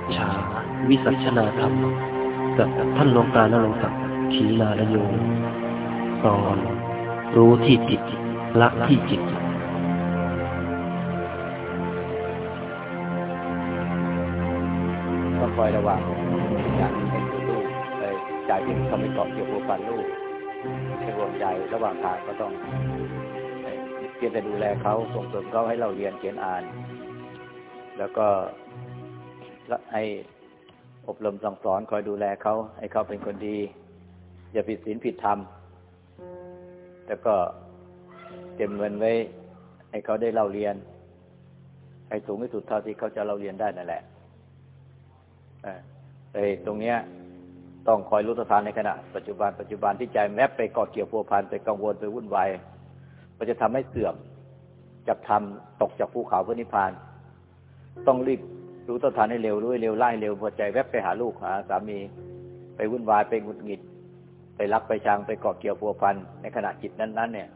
ปุจฉาวิสัชนาธรรม กับท่านหลวงตานรงศักดิ์ขีลาลโยตอนรู้ที่จิตละที่จิตต้องคอยระวังอย่างเป็นลูกเลยใจที่เขาไม่เกาะเกี่ยวกับฟันลูกในห่วงใจระหว่างทางก็ต้องเพียงแต่ดูแลเขาส่งเสริมเขาให้เราเรียนเขียนอ่าน แล้วก็ ให้อบรมสั่งสอนคอยดูแลเขาให้เขาเป็นคนดี อย่าผิดศีลผิดธรรมแล้วก็เตรียมเงินไว้ ให้เขาได้เล่าเรียน ให้สูงที่สุดเท่าที่เขาจะเล่าเรียนได้นั่นแหละเออตรงเนี้ย ต้องคอยรู้สถานในขณะ ปัจจุบันปัจจุบันที่ใจแมบไปเกาะเกี่ยวพัวพันไปกังวลไปวุ่นวายมันจะทำให้เสื่อมจับทำตกจากภูเขาเพื่อนิพพาน ต้องรีบ รู้ต้นทานให้เร็วรู้ให้เร็วไล่เร็วพอใจแวบไปหาลูกหาสามีไปวุ่นวายไปหงุดหงิด ไปรักไปชังไปเกาะเกี่ยวพัวพันในขณะจิตนั้น ๆ เนี่ย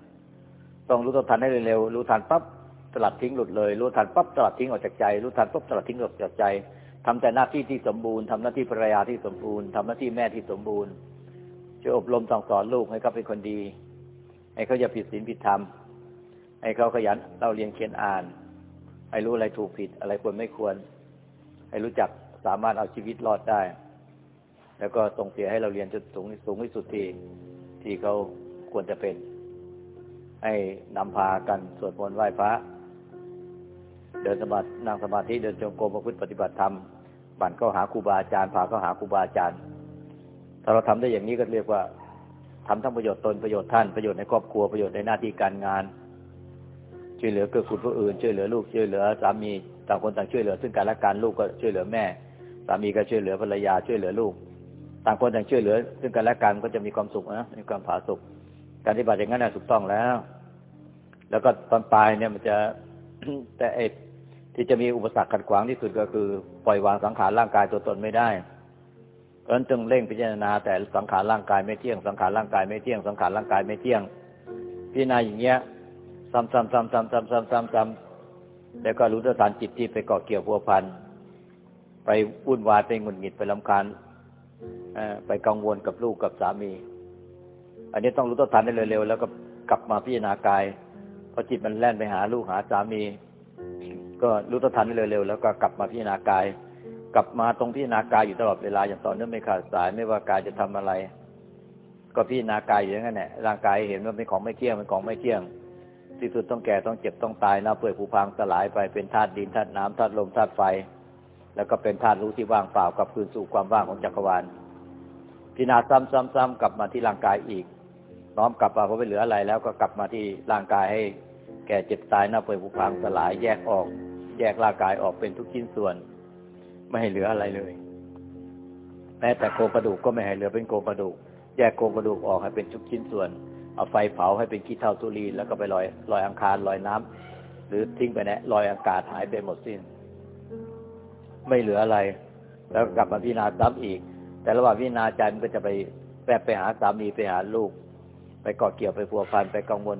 ต้องรู้ต้นทานให้เร็วรู้ทันปั๊บสลัดทิ้งหลุดเลย รู้ทันปั๊บสลัดทิ้งออกจากใจรู้ทันปั๊บสลัดทิ้งออกจากใจทำแต่หน้าที่ที่สมบูรณ์ทำหน้าที่ภรรยาที่สมบูรณ์ทำหน้าที่แม่ที่สมบูรณ์ช่วยอบรมสั่งสอนลูกให้เขาเป็นคนดี ให้เขาอย่าผิดศีลผิดธรรมให้เขาขยันเราเรียนเขียนอ่าน ให้รู้อะไรถูกผิดอะไรควรไม่ควร ให้รู้จักสามารถเอาชีวิตรอดได้ แล้วก็ส่งเสียให้เราเรียนจนสูงสูงที่สุดที่ที่เขาควรจะเป็น ให้นำพากันสวดมนต์ไหว้พระ เดินสมาธินั่งสมาธิเดินจงกรมประพฤติปฏิบัติธรรมบั่นเข้าหาครูบาอาจารย์พาเข้าหาครูบาอาจารย์ ถ้าเราทำได้อย่างนี้ก็เรียกว่าทำทั้งประโยชน์ตนประโยชน์ท่านประโยชน์ในครอบครัวประโยชน์ในหน้าที่การงาน ช่วยเหลือเกื้อกูลผู้อื่น ช่วยเหลือลูกช่วยเหลือสามี ต่างคนต่างช่วยเหลือ ซึ่งกันและกันลูกก็ช่วยเหลือแม่ สามีก็ช่วยเหลือภรรยาช่วยเหลือลูก ต่างคนต่างช่วยเหลือ ซึ่งกันและกันก็จะมีความสุขนะมีความผาสุกการปฏิบัติอย่างนั้นถูกต้องแล้ว แล้วก็ตอนปลายเนี่ยมันจะแต่เอที่จะมีอุปสรรคขัดขวางที่สุดก็คือ ปล่อยวางสังขารร่างกายตัวตนไม่ได้เพราะฉะนั้นจึงเร่งพิจารณาแต่สังขารร่างกายไม่เที่ยงสังขารร่างกายไม่เที่ยงสังขารร่างกายไม่เที่ยงพิจารณาอย่างเงี้ยซ้ำซ้ำซ้ำซ้ แล้วก็รู้ตัวฐานจิตที่ไปเกาะเกี่ยวพัวพันไปวุ่นวายไปหงุดหงิดไปลำคาญไปกังวลกับลูกกับสามี อันนี้ต้องรู้ตัวฐานได้เร็วๆแล้วก็กลับมาพิจารณากายพอจิตมันแล่นไปหาลูกหาสามี ก็รู้ตัวทันเร็วๆแล้วก็กลับมาพิจารณากาย กลับมาตรงพิจารณากายอยู่ตลอดเวลาอย่างต่อเนื่องไม่ขาดสายไม่ว่ากายจะทำอะไร ก็พิจารณากายอยู่อย่างนั้นแหละร่างกายเห็นว่าเป็นของไม่เที่ยงเป็นของไม่เที่ยง ที่สุดต้องแก่ต้องเจ็บต้องตายน่าเปื่อยผุพังสลายไปเป็นธาตุดินธาตุน้ำธาตุลมธาตุไฟ แล้วก็เป็นธาตุรู้ที่ว่างเปล่ากับคืนสู่ความว่างของจักรวาลพิจารณาซ้ำๆๆกลับมาที่ร่างกายอีก น้อมกลับมาเพอไม่เหลืออะไร แล้วก็กลับมาที่ร่างกายให้ แก่เจ็บตายน่าเปื่อยผุพังสลายแยกออก แยกร่างกายออกเป็นทุกชิ้นส่วน ไม่ให้เหลืออะไรเลยแม้แต่โครงกระดูกก็ไม่ให้เหลือเป็นโครงกระดูก แยกโครงกระดูกออกให้เป็นทุกชิ้นส่วน เอาไฟเผาให้เป็นขี้เท่าตุลีแล้วก็ไปลอยลอยอังคารลอยน้ำหรือทิ้งไปแนะลอยอากาศหายไปหมดสิ้น ไม่เหลืออะไร แล้วกลับมาพิจารณาซ้ำอีก แต่ระหว่างพิจารณาใจมันก็จะไปแปบไปหาสามีไปหาลูก ไปเกาะเกี่ยวไปพัวพันไปกังวล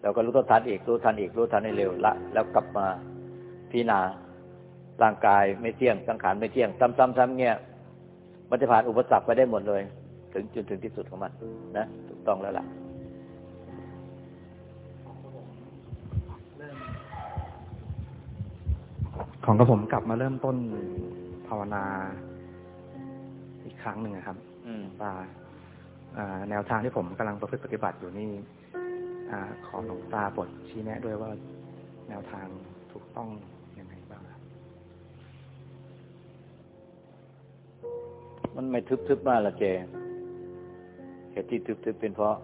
แล้วก็รู้ทันอีกรู้ทันอีกรู้ทันให้เร็วละ แล้วกลับมาพิจารณาร่างกายไม่เที่ยงสังขารไม่เที่ยง ซ้ำๆๆเงี้ยมันจะผ่านอุปสรรคไปได้หมดเลย ถึงจนถึงที่สุดของมัน นะ ต้องแล้วล่ะของกระผมกลับมาเริ่มต้นภาวนาอีกครั้งหนึ่งครับอืมตาแนวทางที่ผมกำลังประพฤติปฏิบัติอยู่นี่อขอหลวงตาบทชี้แนะด้วยว่าแนวทางถูกต้องยังไงบ้างครับ มันไม่ทึบๆมากละเจ เหตุที่ทึบๆเป็นเพราะ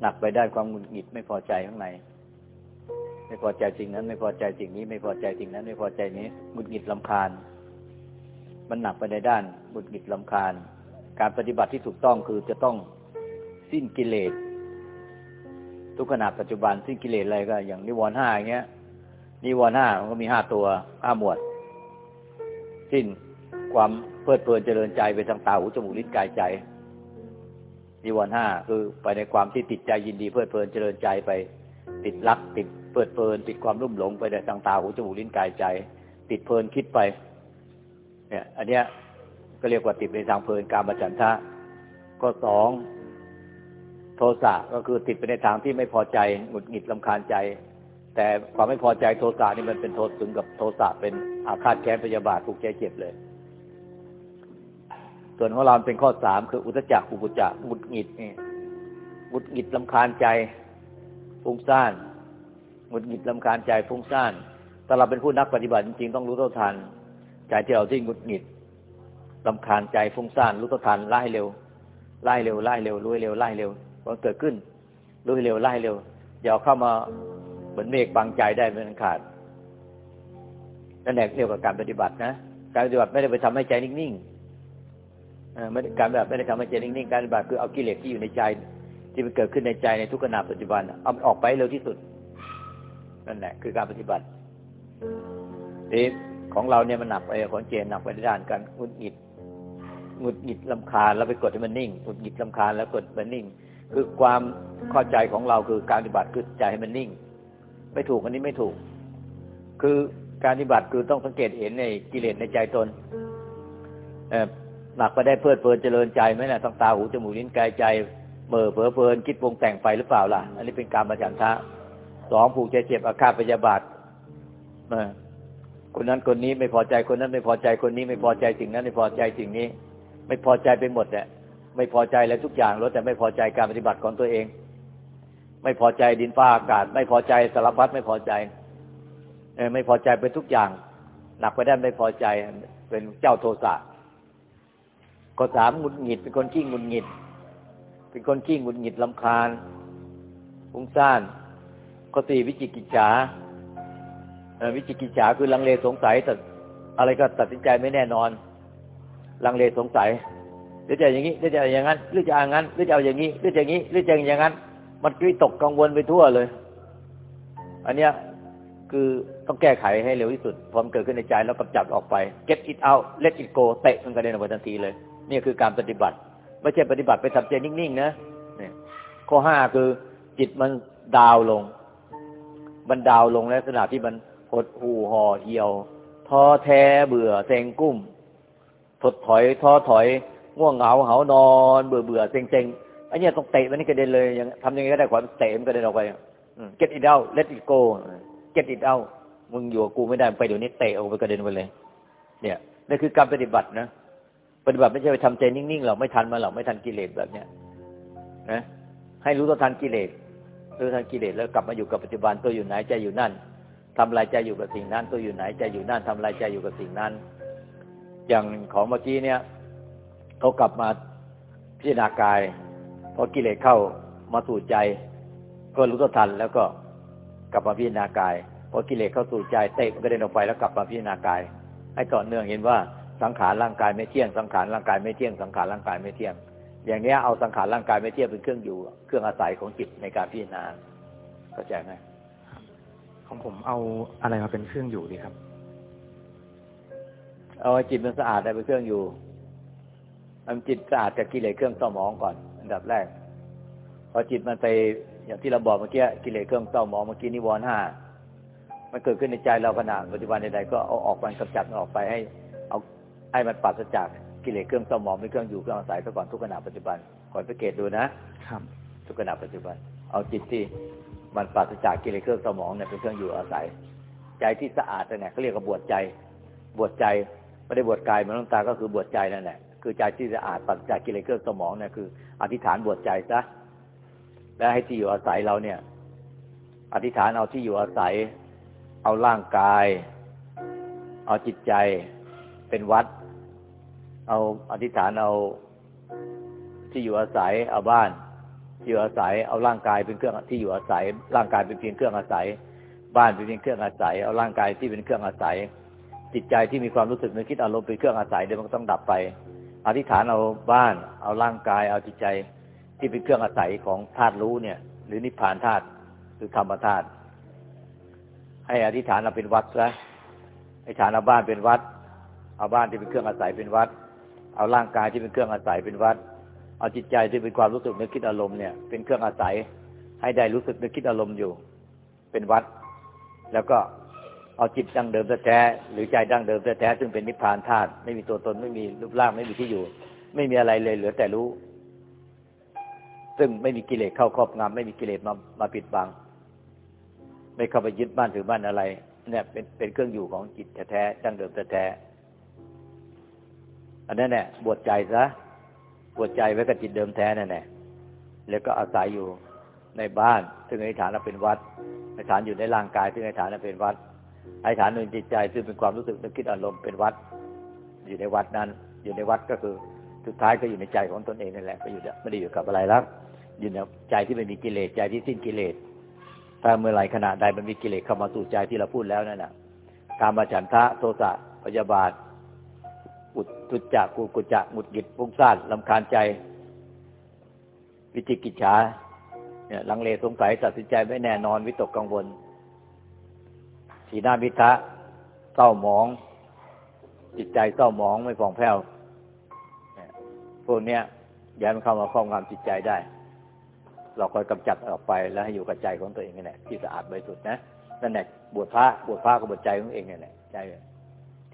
หนักไปได้ความหงุดหงิดไม่พอใจข้างในไม่พอใจสิ่งนั้น ไม่พอใจสิ่งนี้ ไม่พอใจสิ่งนั้น ไม่พอใจนี้หงุดหงิดลำคาญ มันหนักไปในด้านหงุดหงิดลำคาญ การปฏิบัติที่ถูกต้องคือจะต้องสิ้นกิเลสทุกขณะปัจจุบันสิ้นกิเลสอะไรก็ อย่างนิวรณ์ห้าอย่างเงี้ยนิวรณ์ห้ามันก็มีห้าตัวห้าหมวด สิ้นความเพลิดเพลินเจริญใจไปทางตาหูจมูกลิ้นกายใจ นิวรณ์ห้าคือไปในความที่ติดใจยินดีเพลิดเพลินเจริญใจไป ติดรัก ติดเพลิดเพลิน ติดความรุ่มหลงไปในทางตาหูจมูกลิ้นกายใจ ติดเพลินคิดไป เนี่ย อันเนี้ยก็เรียกว่าติดในทางเพลินการมาฉันทะก็สองโทสะก็คือติดไปในทางที่ไม่พอใจหงุดหงิดลำคาญใจ แต่ความไม่พอใจโทสะนี่มันเป็นโทษถึงกับโทสะเป็นอาฆาตแค้นพยาบาทถูกใจเจ็บเลย ส่วนของเราเป็นข้อสามคืออุตจักอุปุจักหงุดหงิดนี่หงุดหงิดลำคาญใจฟุ้งซ่านหงุดหงิดลำคาญใจฟุ้งซ่านถ้าเราเป็นผู้นักปฏิบัติจริงๆต้องรู้เท่าทัน ใจที่เราที่หงุดหงิดลำคาญใจฟุ้งซ่านรู้เท่าทันไล่เร็วไล่เร็วไล่เร็วรู้เร็วไล่เร็วพอเกิดขึ้นรู้เร็วไล่เร็วอย่าเข้ามาเหมือนเมฆบังใจได้เป็นขาดนั่นแหละเรียกว่าการปฏิบัตินะ การปฏิบัติไม่ได้ไปทำให้ใจนิ่งๆ ไม่การแบบไม่ได้ทำให้ใจนิ่งๆการปฏิบัติคือเอากิเลสที่อยู่ในใจ ที่มันเกิดขึ้นในใจในทุกขณะปัจจุบันเอาออกไปเร็วที่สุดนั่นแหละคือการปฏิบัติทีของเราเนี่ยมันหนักไปของเจนหนักไปในด้านการงุดหงิดงุดหงิดลำคาญแล้วไปกดให้มันนิ่งงุดหงิดลำคาญแล้วกดมันนิ่ง คือความเข้าใจของเราคือการปฏิบัติคือใจให้มันนิ่ง ไม่ถูกอันนี้ไม่ถูก คือการปฏิบัติคือต้องสังเกตเห็นในกิเลสในใจตน หนักไปได้เพลิดเพลินเจริญใจไหมนะทั้งตาหูจมูกลิ้นกายใจเมื่อเผลอเพลินคิดวงแต่งไปหรือเปล่าล่ะ อันนี้เป็นการประจันทะสองผูกใจเจ็บอาฆาตพยาบาทคนนั้นคนนี้ไม่พอใจคนนั้นไม่พอใจคนนี้ไม่พอใจสิ่งนั้นไม่พอใจสิ่งนี้ ไม่พอใจไปหมดเนี่ยไม่พอใจแล้วทุกอย่างล้วแต่ไม่พอใจการปฏิบัติของตัวเอง ไม่พอใจดินฟ้าอากาศ ไม่พอใจสารพัดไม่พอใจไม่พอใจไปทุกอย่าง หนักไปได้ไม่พอใจเป็นเจ้าโทสะ ก็สามหงุดหงิด เป็นคนขี้หงุดหงิด เป็นคนขี้หงุดหงิดลำคาญฟุ้งซ่านก็สี่วิจิกิจฉาวิจิกิจฉาคือลังเลสงสัยแต่อะไรก็ตัดสินใจไม่แน่นอน ลังเลสงสัยหรือจะอย่างนี้หรือจะอย่างนั้นหรือจะอย่างนั้นหรือจะเอาอย่างนี้หรือจะอย่างนี้หรือจะอย่างนั้น มันวิตกกังวลไปทั่วเลย อันเนี้ยคือต้องแก้ไขให้เร็วที่สุดพร้อมเกิดขึ้นในใจแล้วกำจัดออกไป get it out let it go เตะมันกระเด็นออกไปทันทีเลย นี่คือการปฏิบัติ ไม่ใช่ปฏิบัติไปทำใจนิ่งๆนะเนี่ยข้อห้าคือจิตมันดาวลง มันดาวลงในลักษณะที่มันหดหูห่อเหี่ยวท้อแท้เบื่อเซ็งกุ้มถดถอยท้อถอย ง่วงเหงาเหานอน เบื่อเบื่อเซ็งเซ็งไอ้นี่ต้องเตะมันนี่กระเด็นเลยยังทำยังไงก็ได้ขวาเตะมันกระเด็นออกไป get it out let it go get it out มึงอยู่กับกูไม่ได้ไปเดี๋ยวนี้เตะออกไปกระเด็นไปเลย เนี่ยนี่คือการปฏิบัตินะ ปฏิบัติไม่ใช่ไปทำใจนิ่งๆหรอกไม่ทันมาหรอกไม่ทันกิเลสแบบเนี้ยนะให้รู้ตัวทันกิเลสรู้ทันกิเลสแล้วกลับมาอยู่กับปัจจุบันตัวอยู่ไหนใจอยู่นั่นทำลายใจอยู่กับสิ่งนั้น ตัวอยู่ไหนใจอยู่นั่นทำลายใจอยู่กับสิ่งนั้น อย่างของเมื่อกี้เนี่ยเขากลับมาพิจารณากายพอกิเลสเข้ามาสู่ใจ ก็รู้ตัวทันแล้วก็กลับมาพิจารณากายพอกิเลสเข้าสู่ใจเตะมันก็เดินออกไปแล้วกลับมาพิจารณากาย ให้ต่อเนื่องเห็นว่า สังขารร่างกายไม่เที่ยงสังขารร่างกายไม่เที่ยงสังขารร่างกายไม่เที่ยง อย่างนี้เอาสังขารร่างกายไม่เที่ยงเป็นเครื่องอยู่ เครื่องอาศัยของจิตในการพิจารณาเข้าใจไหมของผมเอาอะไรมาเป็นเครื่องอยู่ดีครับ เอาจิตมันสะอาดได้เป็นเครื่องอยู่ทำจิตสะอาดจากกิเลสเครื่องเศร้าหมองก่อน อันดับแรก พอจิตมันไปอย่างที่เราบอกเมื่อกี้กิเลสเครื่องเศร้าหมองเมื่อกี้นิวรณ์ห้ามันเกิดขึ้นในใจเราขณะปัจจุบันใดๆก็เอาออกมันกำจัดมันออกไปให้เอา ให้มันปัสจากกิเลสเครื่องเศร้าหมองเป็นเครื่องอยู่เครื่องอาศัยซะก่อนทุกขณะปัจจุบันก่อนสังเกตดูนะครับ ทุกขณะปัจจุบัน เอาจิตที่มันปราศจากกิเลสเครื่องสมองเนี่ยเป็นเครื่องอยู่อาศัย ใจที่สะอาดเนี่ยเขาเรียกว่าบวชใจ บวชใจไม่ได้บวชกายมันต้องตาก็คือบวชใจนั่นแหละคือใจที่สะอาดปราศจากกิเลสเครื่องสมองเนี่ยคือ อธิษฐานบวชใจซะแล้วให้ที่อยู่อาศัยเราเนี่ย อธิษฐานเอาที่อยู่อาศัย เอาร่างกาย เอาจิตใจเป็นวัด เอาอธิษฐานเอาที่อยู่อาศัยเอาบ้านที่อยู่อาศัยเอาร่างกายเป็นเครื่องที่อยู่อาศัย ร่างกายเป็นเพียงเครื่องอาศัย บ้านเป็นเพียงเครื่องอาศัย เอาร่างกายที่เป็นเครื่องอาศัย จิตใจที่มีความรู้สึกนึกคิดอารมณ์เป็นเครื่องอาศัยเดี๋ยวมันก็ต้องดับไป อธิษฐานเอาบ้าน เอาร่างกาย เอาจิตใจที่เป็นเครื่องอาศัยของธาตุรู้เนี่ย หรือนิพพานธาตุหรือธรรมธาตุให้อธิษฐานเอาเป็นวัดซะอธิษฐานเอาบ้านเป็นวัด เอาบ้านที่เป็นเครื่องอาศัยเป็นวัด เอาร่างกายที่เป็นเครื่องอาศัยเป็นวัด เอาจิตใจที่เป็นความรู้สึกนึกคิดอารมณ์เนี่ยเป็นเครื่องอาศัยให้ได้รู้สึกนึกคิดอารมณ์อยู่ เป็นวัด แล้วก็เอาจิตดั้งเดิมแท้หรือใจดั้งเดิมแท้ซึ่งเป็นนิพพานธาตุไม่มีตัวตนไม่มีรูปร่างไม่มีที่อยู่ ไม่มีอะไรเลยเหลือแต่รู้ ซึ่งไม่มีกิเลสเข้าครอบงำไม่มีกิเลสมามาปิดบัง ไม่เข้าไปยึดบ้านถือบ้านอะไร เนี่ยเป็นเป็นเครื่องอยู่ของจิตแท้ดั้งเดิมแท้ อันนั้นแหละบวชใจซะบวชใจไว้กับจิตเดิมแท้นั่นแหละแล้วก็อาศัยอยู่ในบ้าน ซึ่งในฐานะเป็นวัดในฐานอยู่ในร่างกาย ซึ่งในฐานะเป็นวัดไอ้ฐานหนึ่งจิตใจ ซึ่งเป็นความรู้สึกนึกคิดอารมณ์เป็นวัด อยู่ในวัดนั้น อยู่ในวัดก็คือสุดท้ายก็อยู่ในใจของตนเองนั่นแหละก็อยู่ไม่ได้อยู่กับอะไรแล้วอยู่ในใจที่ไม่มีกิเลสใจที่สิ้นกิเลสถ้าเมื่อไหร่ขณะใดมันมีกิเลสเข้ามาสู่ใจที่เราพูดแล้วนั่นน่ะการมาฉันทะโทสะพยาบาท ตุจักกุกุจักหมุดหงิดฟุ้งซ่านลำคาญใจ วิจิกิจฉาเนี่ยลังเลสงสัยตัดสินใจไม่แน่นอนวิตกกังวล สีหน้ามิทะเศร้าหมอง จิตใจเศร้าหมองไม่ผ่องแผ้วพวกเนี้ยย้ายมันเข้ามาครอบงำจิตใจได้ เราคอยกำจัดออกไปแล้วให้อยู่กับใจของตัวเองนี่แหละที่สะอาดบริสุทธิ์นะนั่นแหละบวชพระบวชพระก็บวชใจของเองนี่แหละใจ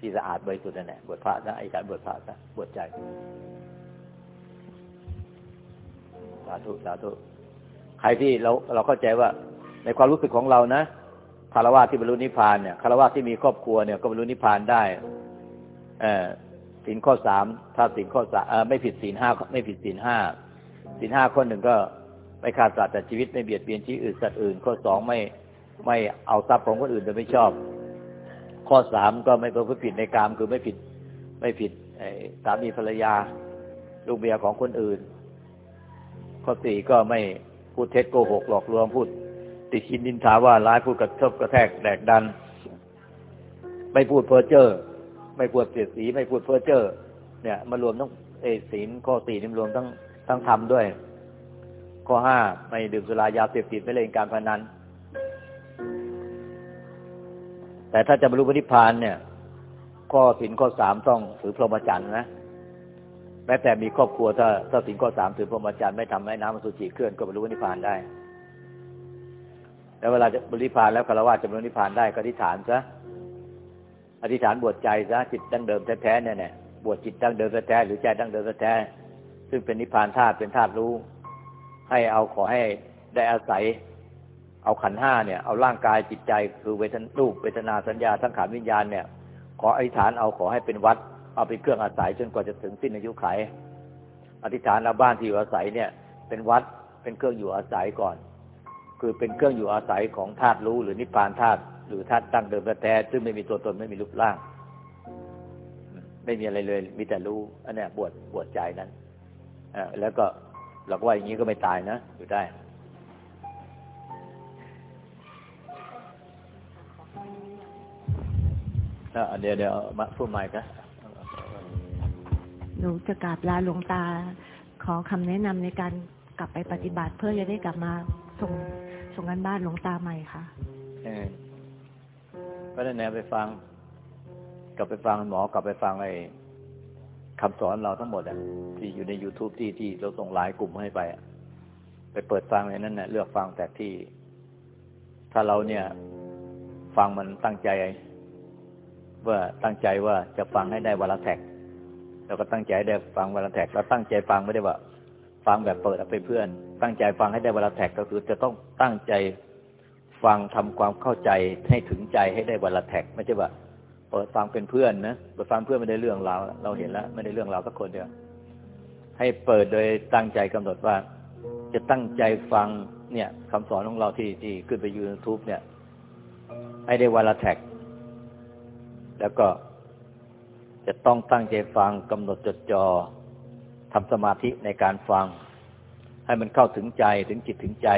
ที่สะอาดบริสุทธิ์นั่นแหละบวชพระนะไอ้การบวชพระนะบวชใจ สาธุสาธุใครที่เราเราเข้าใจว่า ในความรู้สึกของเรานะคารวะที่บรรลุนิพพานเนี่ยคารวะที่มีครอบครัวเนี่ยก็บรรลุนิพพานได้ เออสินข้อสามถ้าสินข้อสามไม่ผิดสินห้าไม่ผิดสินห้าสินห้าข้อหนึ่งก็ไม่ฆ่าสัตว์แต่ชีวิตไม่เบียดเบียนชีวิตอื่นสัตว์อื่นข้อสองไม่ไม่เอาทรัพย์ของคนอื่นโดยไม่ชอบ ข้อสามก็ไม่ประพฤติผิดในกามคือไม่ผิด ไม่ผิดสามีภรรยา ลูกเมียของคนอื่น ข้อสี่ก็ไม่พูดเท็จโกหกหลอกลวงพูด ติชินดินทาว่าร้ายพูดกระทบกระแทกแดกดัน ไม่พูดเพ้อเจ้อไม่พูดเสียสี ไม่พูดเพ้อเจ้อเนี่ยมารวมทั้งเอศีลข้อสี่นี่รวมทั้งทั้งธรรมด้วย ข้อห้าไม่ดื่มสุรายาเสพติดไม่เล่นการพนัน แต่ถ้าจะบรรลุพระนิพพานเนี่ย ข้อสินข้อสามต้องถือพรหมจรรย์นะแม้แต่มีครอบครัวถ้าถ้าสินข้อสามถือพรหมจรรย์ไม่ทำให้น้ำมันสุจิเคลื่อนก็บรรลุนิพพานได้ แล้วเวลาจะบรรลุนิพพานแล้วคารวะจะบรรลุนิพพานได้ก็อธิษฐานซะอธิษฐานบวชใจซะจิตดั้งเดิมแท้ๆเนี่ยบวชจิตดั้งเดิมแท้ๆหรือใจดั้งเดิมแท้ๆซึ่งเป็นนิพพานธาตุเป็นธาตุรู้ ให้เอาขอให้ได้อาศัย เอาขันห้าเนี่ย เอาร่างกายจิตใจคือเวทนรูปเวทนาสัญญาทั้งขันวิญญาณเนี่ย ขออธิษฐานเอาขอให้เป็นวัด เอาเป็นเครื่องอาศัยจนกว่าจะถึงสิ้นอายุขัยอธิษฐานเอาบ้านที่อยู่อาศัยเนี่ย เป็นวัดเป็นเครื่องอยู่อาศัยก่อน คือเป็นเครื่องอยู่อาศัยของธาตุรู้หรือนิพพานธาตุหรือธาตุตั้งเดิมแท้ซึ่งไม่มีตัวตนไม่มีรูปร่าง ไม่มีอะไรเลย มีแต่รู้อันนี้บวชบวชใจนั้นอแล้วก็เราก็ว่าอย่างนี้ก็ไม่ตายนะอยู่ได้ เดี๋ยวเดี๋ยวมาพูดใหม่กันหนูจะกราบลาหลวงตา ขอคำแนะนำในการกลับไปปฏิบัติ เพื่อจะได้กลับมาส่งส่งกันบ้านหลวงตาใหม่ค่ะก็ได้แนวไปฟัง กลับไปฟังหมอกลับไปฟังไอ้คำสอนเราทั้งหมดอะที่อยู่ใน youtube ที่ที่เราส่งไลน์กลุ่มให้ไปไปเปิดฟังในนั้นเนี่ยเลือกฟังแต่ที่ ถ้าเราเนี่ย ฟังมันตั้งใจ ว่าตั้งใจว่าจะฟังให้ได้วันละแท็กเราก็ตั้งใจได้ฟังวันละแท็กเราตั้งใจฟังไม่ได้ว่า ฟังแบบเปิดเอาไปเพื่อน ตั้งใจฟังให้ได้วันละแท็กก็คือจะต้องตั้งใจฟังทำความเข้าใจให้ถึงใจให้ได้วันละแท็กไม่ใช่ว่าเปิดฟังเป็นเพื่อนนะเปิดฟังเพื่อนไม่ได้เรื่องเราเราเห็นแล้ว ไม่ได้เรื่องเราสักคนเดียวให้เปิดโดยตั้งใจกำหนดว่า จะตั้งใจฟังเนี่ยคำสอนของเราที่ที่ขึ้นไปยูทูบเนี่ย ให้ได้วันละแท็ก แล้วก็จะต้องตั้งใจฟังกำหนดจดจอ่อทำสมาธิในการฟัง ให้มันเข้าถึงใจถึงจิตถึงใจ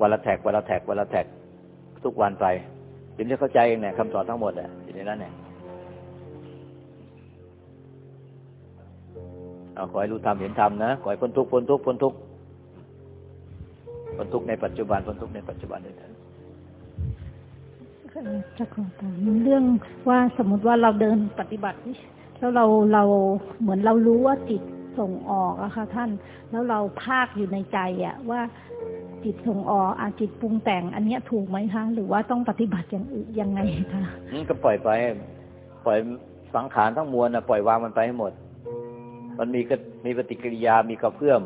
วันละแทกวันละแทกวันละแทกทุกวันไปถึงจะเข้าใจเองเนี่ยคำสอนทั้งหมดอะอยู่ในนั้นเนี่ยเอาขอให้รู้ธรรมเห็นธรรมนะขอให้พ้นทุกพ้นทุกพ้นทุกพ้นทุกในปัจจุบันพ้นทุกในปัจจุบันด้วยเถิด จะขอถามเรื่องว่าสมมติว่าเราเดินปฏิบัติแล้วเราเราเหมือนเรารู้ว่าจิตส่งออกอะค่ะท่าน แล้วเราภาคอยู่ในใจอะว่าจิตส่งออกอาจิตปรุงแต่ง อันเนี้ยถูกไหมคะ หรือว่าต้องปฏิบัติอย่างอื่นยังไงคะอืมก็ปล่อยไป ปล่อยสังขารทั้งมวลนะปล่อยวางมันไปให้หมด มันมีก็มีปฏิกิริยามีกระเพื่อม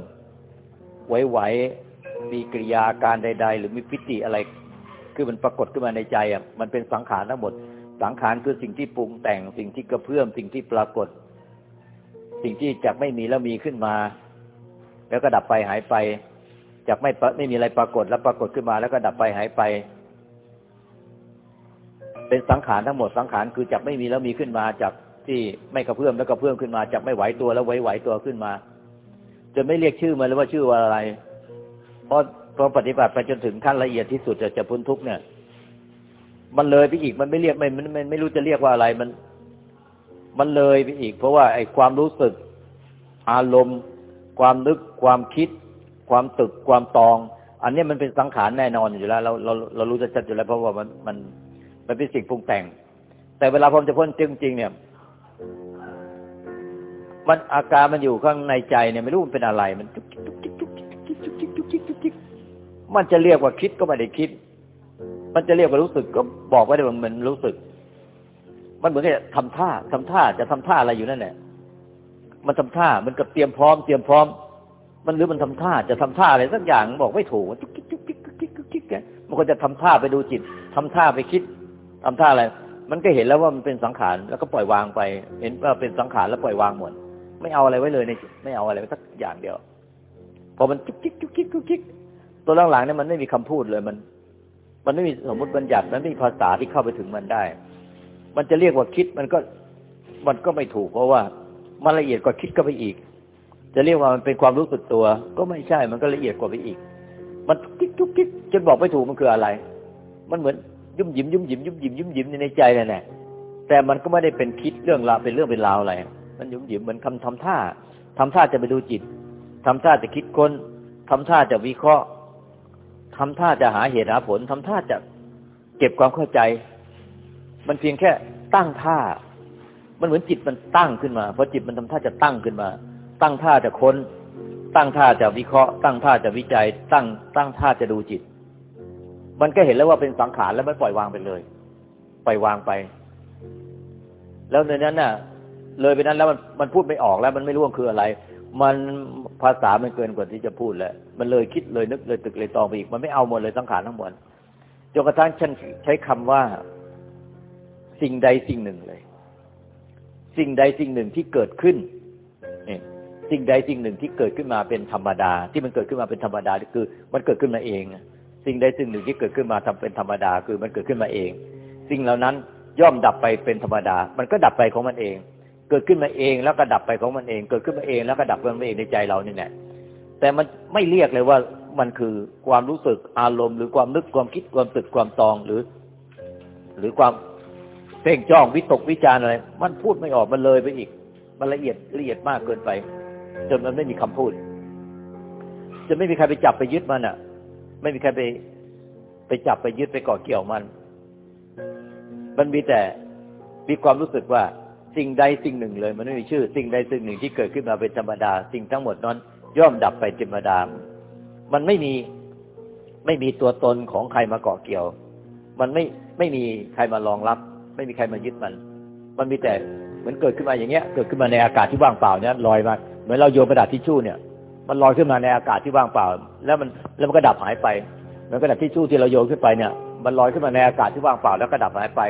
ไหวๆมีกิริยาการใด ๆ หรือมีพิติอะไร คือมันปรากฏขึ้นมาในใจอะมันเป็นสังขารทั้งหมด สังขารคือสิ่งที่ปรุงแต่งสิ่งที่กระเพื่อมสิ่งที่ปรากฏ สิ่งที่จากไม่มีแล้วมีขึ้นมา แล้วก็ดับไปหายไป จากไม่ไม่มีอะไรปรากฏแล้วปรากฏขึ้นมาแล้วก็ดับไปหายไป เป็นสังขารทั้งหมดสังขารคือจากไม่มีแล้วมีขึ้นมาจากที่ไม่กระเพื่อมแล้วกระเพื่อมขึ้นมาจากไม่ไหวตัวแล้วไหวไหวตัวขึ้นมาจนไม่เรียกชื่อมันเลยว่าชื่อว่าอะไร เพราะ พอปฏิบัติไปจนถึงขั้นละเอียดที่สุดจะจะพ้นทุกเนี่ย มันเลยไปอีกมันไม่เรียกไม่มันไม่ไม่รู้จะเรียกว่าอะไรมัน มันเลยไปอีก เพราะว่าไอ้ความรู้สึก อารมณ์ ความนึกความคิด ความตึกความตอง อันนี้มันเป็นสังขารแน่นอนอยู่แล้ว เราเราเรารู้จะชัดอยู่แล้วเพราะว่ามันมันมันเป็นสิ่งปรุงแต่ง แต่เวลาผมจะพ้นจริงๆเนี่ยมันอาการมันอยู่ข้างในใจเนี่ยไม่รู้มันเป็นอะไรมันจุกจิก มันจะเรียกว่าคิดก็ไม่ได้คิด มันจะเรียกว่ารู้สึกก็บอกไม่ได้ว่ามันรู้สึก มันเหมือนกับทำท่าทำท่าจะทำท่าอะไรอยู่นั่นแหละ มันทำท่ามันกับเตรียมพร้อมเตรียมพร้อม มันหรือมันทำท่าจะทำท่าอะไรสักอย่างบอกไม่ถูกจุกจิกจุกจิกจุกจิกจุกจิกมันก็จะทำท่าไปดูจิตทำท่าไปคิดทำท่าอะไร มันก็เห็นแล้วว่ามันเป็นสังขารแล้วก็ปล่อยวางไป เห็นว่าเป็นสังขารแล้วปล่อยวางหมด ไม่เอาอะไรไว้เลยในจิตไม่เอาอะไรไว้สักอย่างเดียว พอมันจุกจิกจุกจิกจุกจิก ตัวหลังๆเนี่ยมันไม่มีคำพูดเลยมัน มันไม่มีสมมติบัญญัติมันไม่มีภาษาที่เข้าไปถึงมันได้ มันจะเรียกว่าคิดมันก็มันก็ไม่ถูก เพราะว่ามันละเอียดกว่าคิดก็ไปอีก จะเรียกว่ามันเป็นความรู้สึกตัว ก็ไม่ใช่มันก็ละเอียดกว่าไปอีก มันทุกทิกทุกทิกจนบอกไม่ถูกมันคืออะไร มันเหมือนยุ่มยิ้มยุ่มยิ้มยุ่มยิ้มยุ่มยิ้มในใจนั่นแหละแต่มันก็ไม่ได้เป็นคิดเรื่องราวเป็นเรื่องเป็นราวอะไร มันยุ่มยิ้มเหมือนคำทำท่าทำท่าจะไปดูจิตทำท่าจะคิดคนทำท่าจะวิเคราะห์ ทำท่าจะหาเหตุหาผลทำท่าจะเก็บความเข้าใจ มันเพียงแค่ตั้งท่า มันเหมือนจิตมันตั้งขึ้นมาเพราะจิตมันทำท่าจะตั้งขึ้นมา ตั้งท่าจะค้น ตั้งท่าจะวิเคราะห์ ตั้งท่าจะวิจัย ตั้ง ตั้งท่าจะดูจิต มันก็เห็นแล้วว่าเป็นสังขารแล้วมันปล่อยวางไปเลยปล่อยวางไป แล้วในนั้นน่ะ เลยไปนั้นแล้วมันมันพูดไม่ออกแล้ว มันไม่รู้ว่าคืออะไร มันภาษามันเกินกว่าที่จะพูดแล้ว มันเลยคิดเลยนึกเลยตึกเลยตองไปอีก มันไม่เอาหมดเลยสังขารทั้งหมดจนกระทั่งฉันใช้คำว่าสิ่งใดสิ่งหนึ่งเลย สิ่งใดสิ่งหนึ่งที่เกิดขึ้นนี่สิ่งใดสิ่งหนึ่งที่เกิดขึ้นมาเป็นธรรมดา ที่มันเกิดขึ้นมาเป็นธรรมดาคือ มันเกิดขึ้นมาเอง สิ่งใดสิ่งหนึ่งที่เกิดขึ้นมาทำเป็นธรรมดา คือมันเกิดขึ้นมาเอง สิ่งเหล่านั้นย่อมดับไปเป็นธรรมดา มันก็ดับไปของมันเอง เกิดขึ้นมาเองแล้วก็ดับไปของมันเอง เกิดขึ้นมาเองแล้วก็ดับไปของมันเองในใจเรานี่แหละแต่มันไม่เรียกเลยว่ามันคือความรู้สึกอารมณ์หรือความนึกความคิดความตึกความตองหรือ หรือความเพ่งจ้องวิตกวิจารอะไร มันพูดไม่ออกมันเลยไปอีก มันละเอียดละเอียดมากเกินไป จนมันไม่มีคำพูด จะไม่มีใครไปจับไปยึดมันอะ ไม่มีใครไป ไปจับไปยึดไปเกาะเกี่ยวมัน มันมีแต่มีความรู้สึกว่า สิ่งใดสิ่งหนึ่งเลย มันไม่มีชื่อ สิ่งใดสิ่งหนึ่งที่เกิดขึ้นมาเป็นธรรมดา สิ่งทั้งหมดนั้น ย่อมดับไปธรรมดา มันไม่มีไม่มีตัวตนของใครมาเกาะเกี่ยว มันไม่ไม่มีใครมารองรับ ไม่มีใครมายึดมัน มันมีแต่เหมือนเกิดขึ้นมาอย่างเงี้ย เกิดขึ้นมาในอากาศที่ว่างเปล่าเนี่ยลอยมาเหมือนเราโยนกระดาษทิชชู่เนี่ย มันลอยขึ้นมาในอากาศที่ว่างเปล่า แล้วมันแล้วมันก็ดับหายไปเหมือนกระดาษทิชชู่ที่เราโยนขึ้นไปเนี่ย มันลอยขึ้นมาในอากาศที่ว่างเปล่าแล้วก็ดับหายไป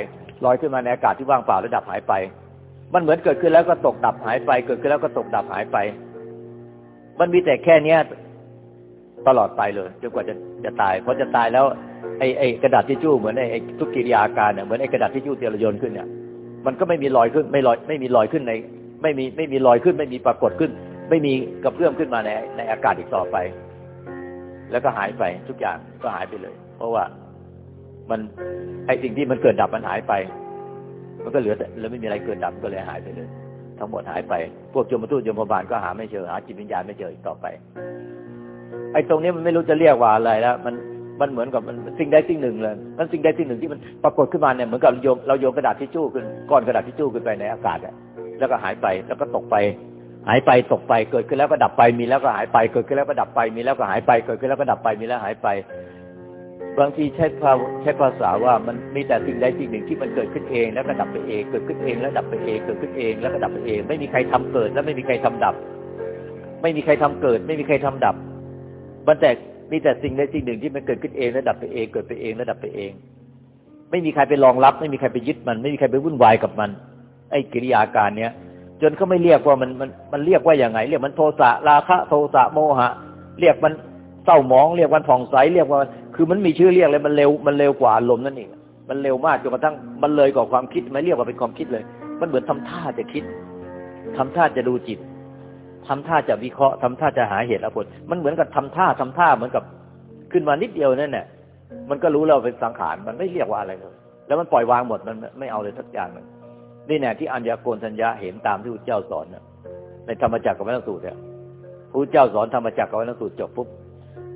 ลอยขึ้นมาในอากาศที่ว่างเปล่าแล้วดับหายไป มันเหมือนเกิดขึ้นแล้วก็ตกดับหายไป เกิดขึ้นแล้วก็ตกดับหายไป มันมีแต่แค่เนี้ยตลอดไปเลยจนกว่าจะจะตายพอจะตายแล้วไอ้ไอ้กระดาษทิชชู่เหมือนไอ้ทุกกิริยาการเนี่ยเหมือนไอ้กระดาษทิชชู่ที่เรยนขึ้นเนี่ยมันก็ไม่มีรอยขึ้น ไม่ลอยไม่มีรอยขึ้นใน ไม่มีไม่มีรอยขึ้น ไม่มีปรากฏขึ้น ไม่มีกระเพื่อมขึ้นมาในในอากาศอีกต่อไป แล้วก็หายไปทุกอย่างก็หายไปเลย เพราะว่ามันไอ้สิ่งที่มันเกิดดับมันหายไป มันก็เหลือแต่แล้วไม่มีอะไรเกิดดับก็เลยหายไปเลย ทั้งหมดหายไป พวกโยมทูตโยมบาลก็หาไม่เจอหาจิตวิญญาณไม่เจออีกต่อไป ไอ้ตรงนี้มันไม่รู้จะเรียกว่าอะไรแล้วมันมันเหมือนกับมันสิ่งใดสิ่งหนึ่งเลย มันสิ่งใดสิ่งหนึ่งที่มันปรากฏขึ้นมาเนี่ยเหมือนกับโยนเราโยนกระดาษทิชชู่ขึ้นก้อนกระดาษทิชชู่ขึ้นไปในอากาศอะแล้วก็หายไปแล้วก็ตกไป หายไปตกไปเกิดขึ้นแล้วก็ดับไปมีแล้วก็หายไปเกิดขึ้นแล้วก็ดับไปมีแล้วก็หายไปเกิดขึ้นแล้วก็ดับไปมีแล้วหายไป บางทีใช้ภาใช้ภาษาว่ามันมีแต่สิ่งใดสิ่งหนึ่งที่มันเกิดขึ้นเองแล้วก็ดับไปเอง เกิดขึ้นเองแล้วดับไปเอง เกิดขึ้นเองแล้วก็ดับไปเอง ไม่มีใครทำเกิด และไม่มีใครทำดับ ไม่มีใครทำเกิด ไม่มีใครทำดับ มันแต่มีแต่สิ่งใดสิ่งหนึ่งที่มันเกิดขึ้นเองแล้วดับไปเอง เกิดไปเองแล้วดับไปเอง ไม่มีใครไปรองรับ ไม่มีใครไปยึดมัน ไม่มีใครไปวุ่นวายกับมัน ไอ้กิริยาการเนี้ยจนเขาไม่เรียกว่ามันมันมันเรียกว่าอย่างไง เรียกมันโทสะราคะ โทสะโมหะ เรียกมันเศร้าหมอง เรียกมันผ่องใสเรียกว่า คือมันมีชื่อเรียกเลยมันเร็วมันเร็วกว่าลมนั่นเองมันเร็วมากจนกระทั่งมันเลยกว่าความคิดไม่เรียกว่าเป็นความคิดเลย มันเหมือนทำท่าจะคิดทำท่าจะดูจิตทำท่าจะวิเคราะห์ทำท่าจะหาเหตุและผลมันเหมือนกับทำท่าทำท่าเหมือนกับขึ้นมานิดเดียวนั่นแหละมันก็รู้แล้วเป็นสังขารมันไม่เรียกว่าอะไรเลยแล้วมันปล่อยวางหมดมันไม่เอาเลยสักอย่างนึ่งนี่แน่ที่อัญญาโกณทัญญาเห็นตามที่พระเจ้าสอนในธรรมจักรกับวัฏสูตรเนี่ยพระเจ้าสอนธรรมจักรกับวัฏสูตรจบปุ๊บ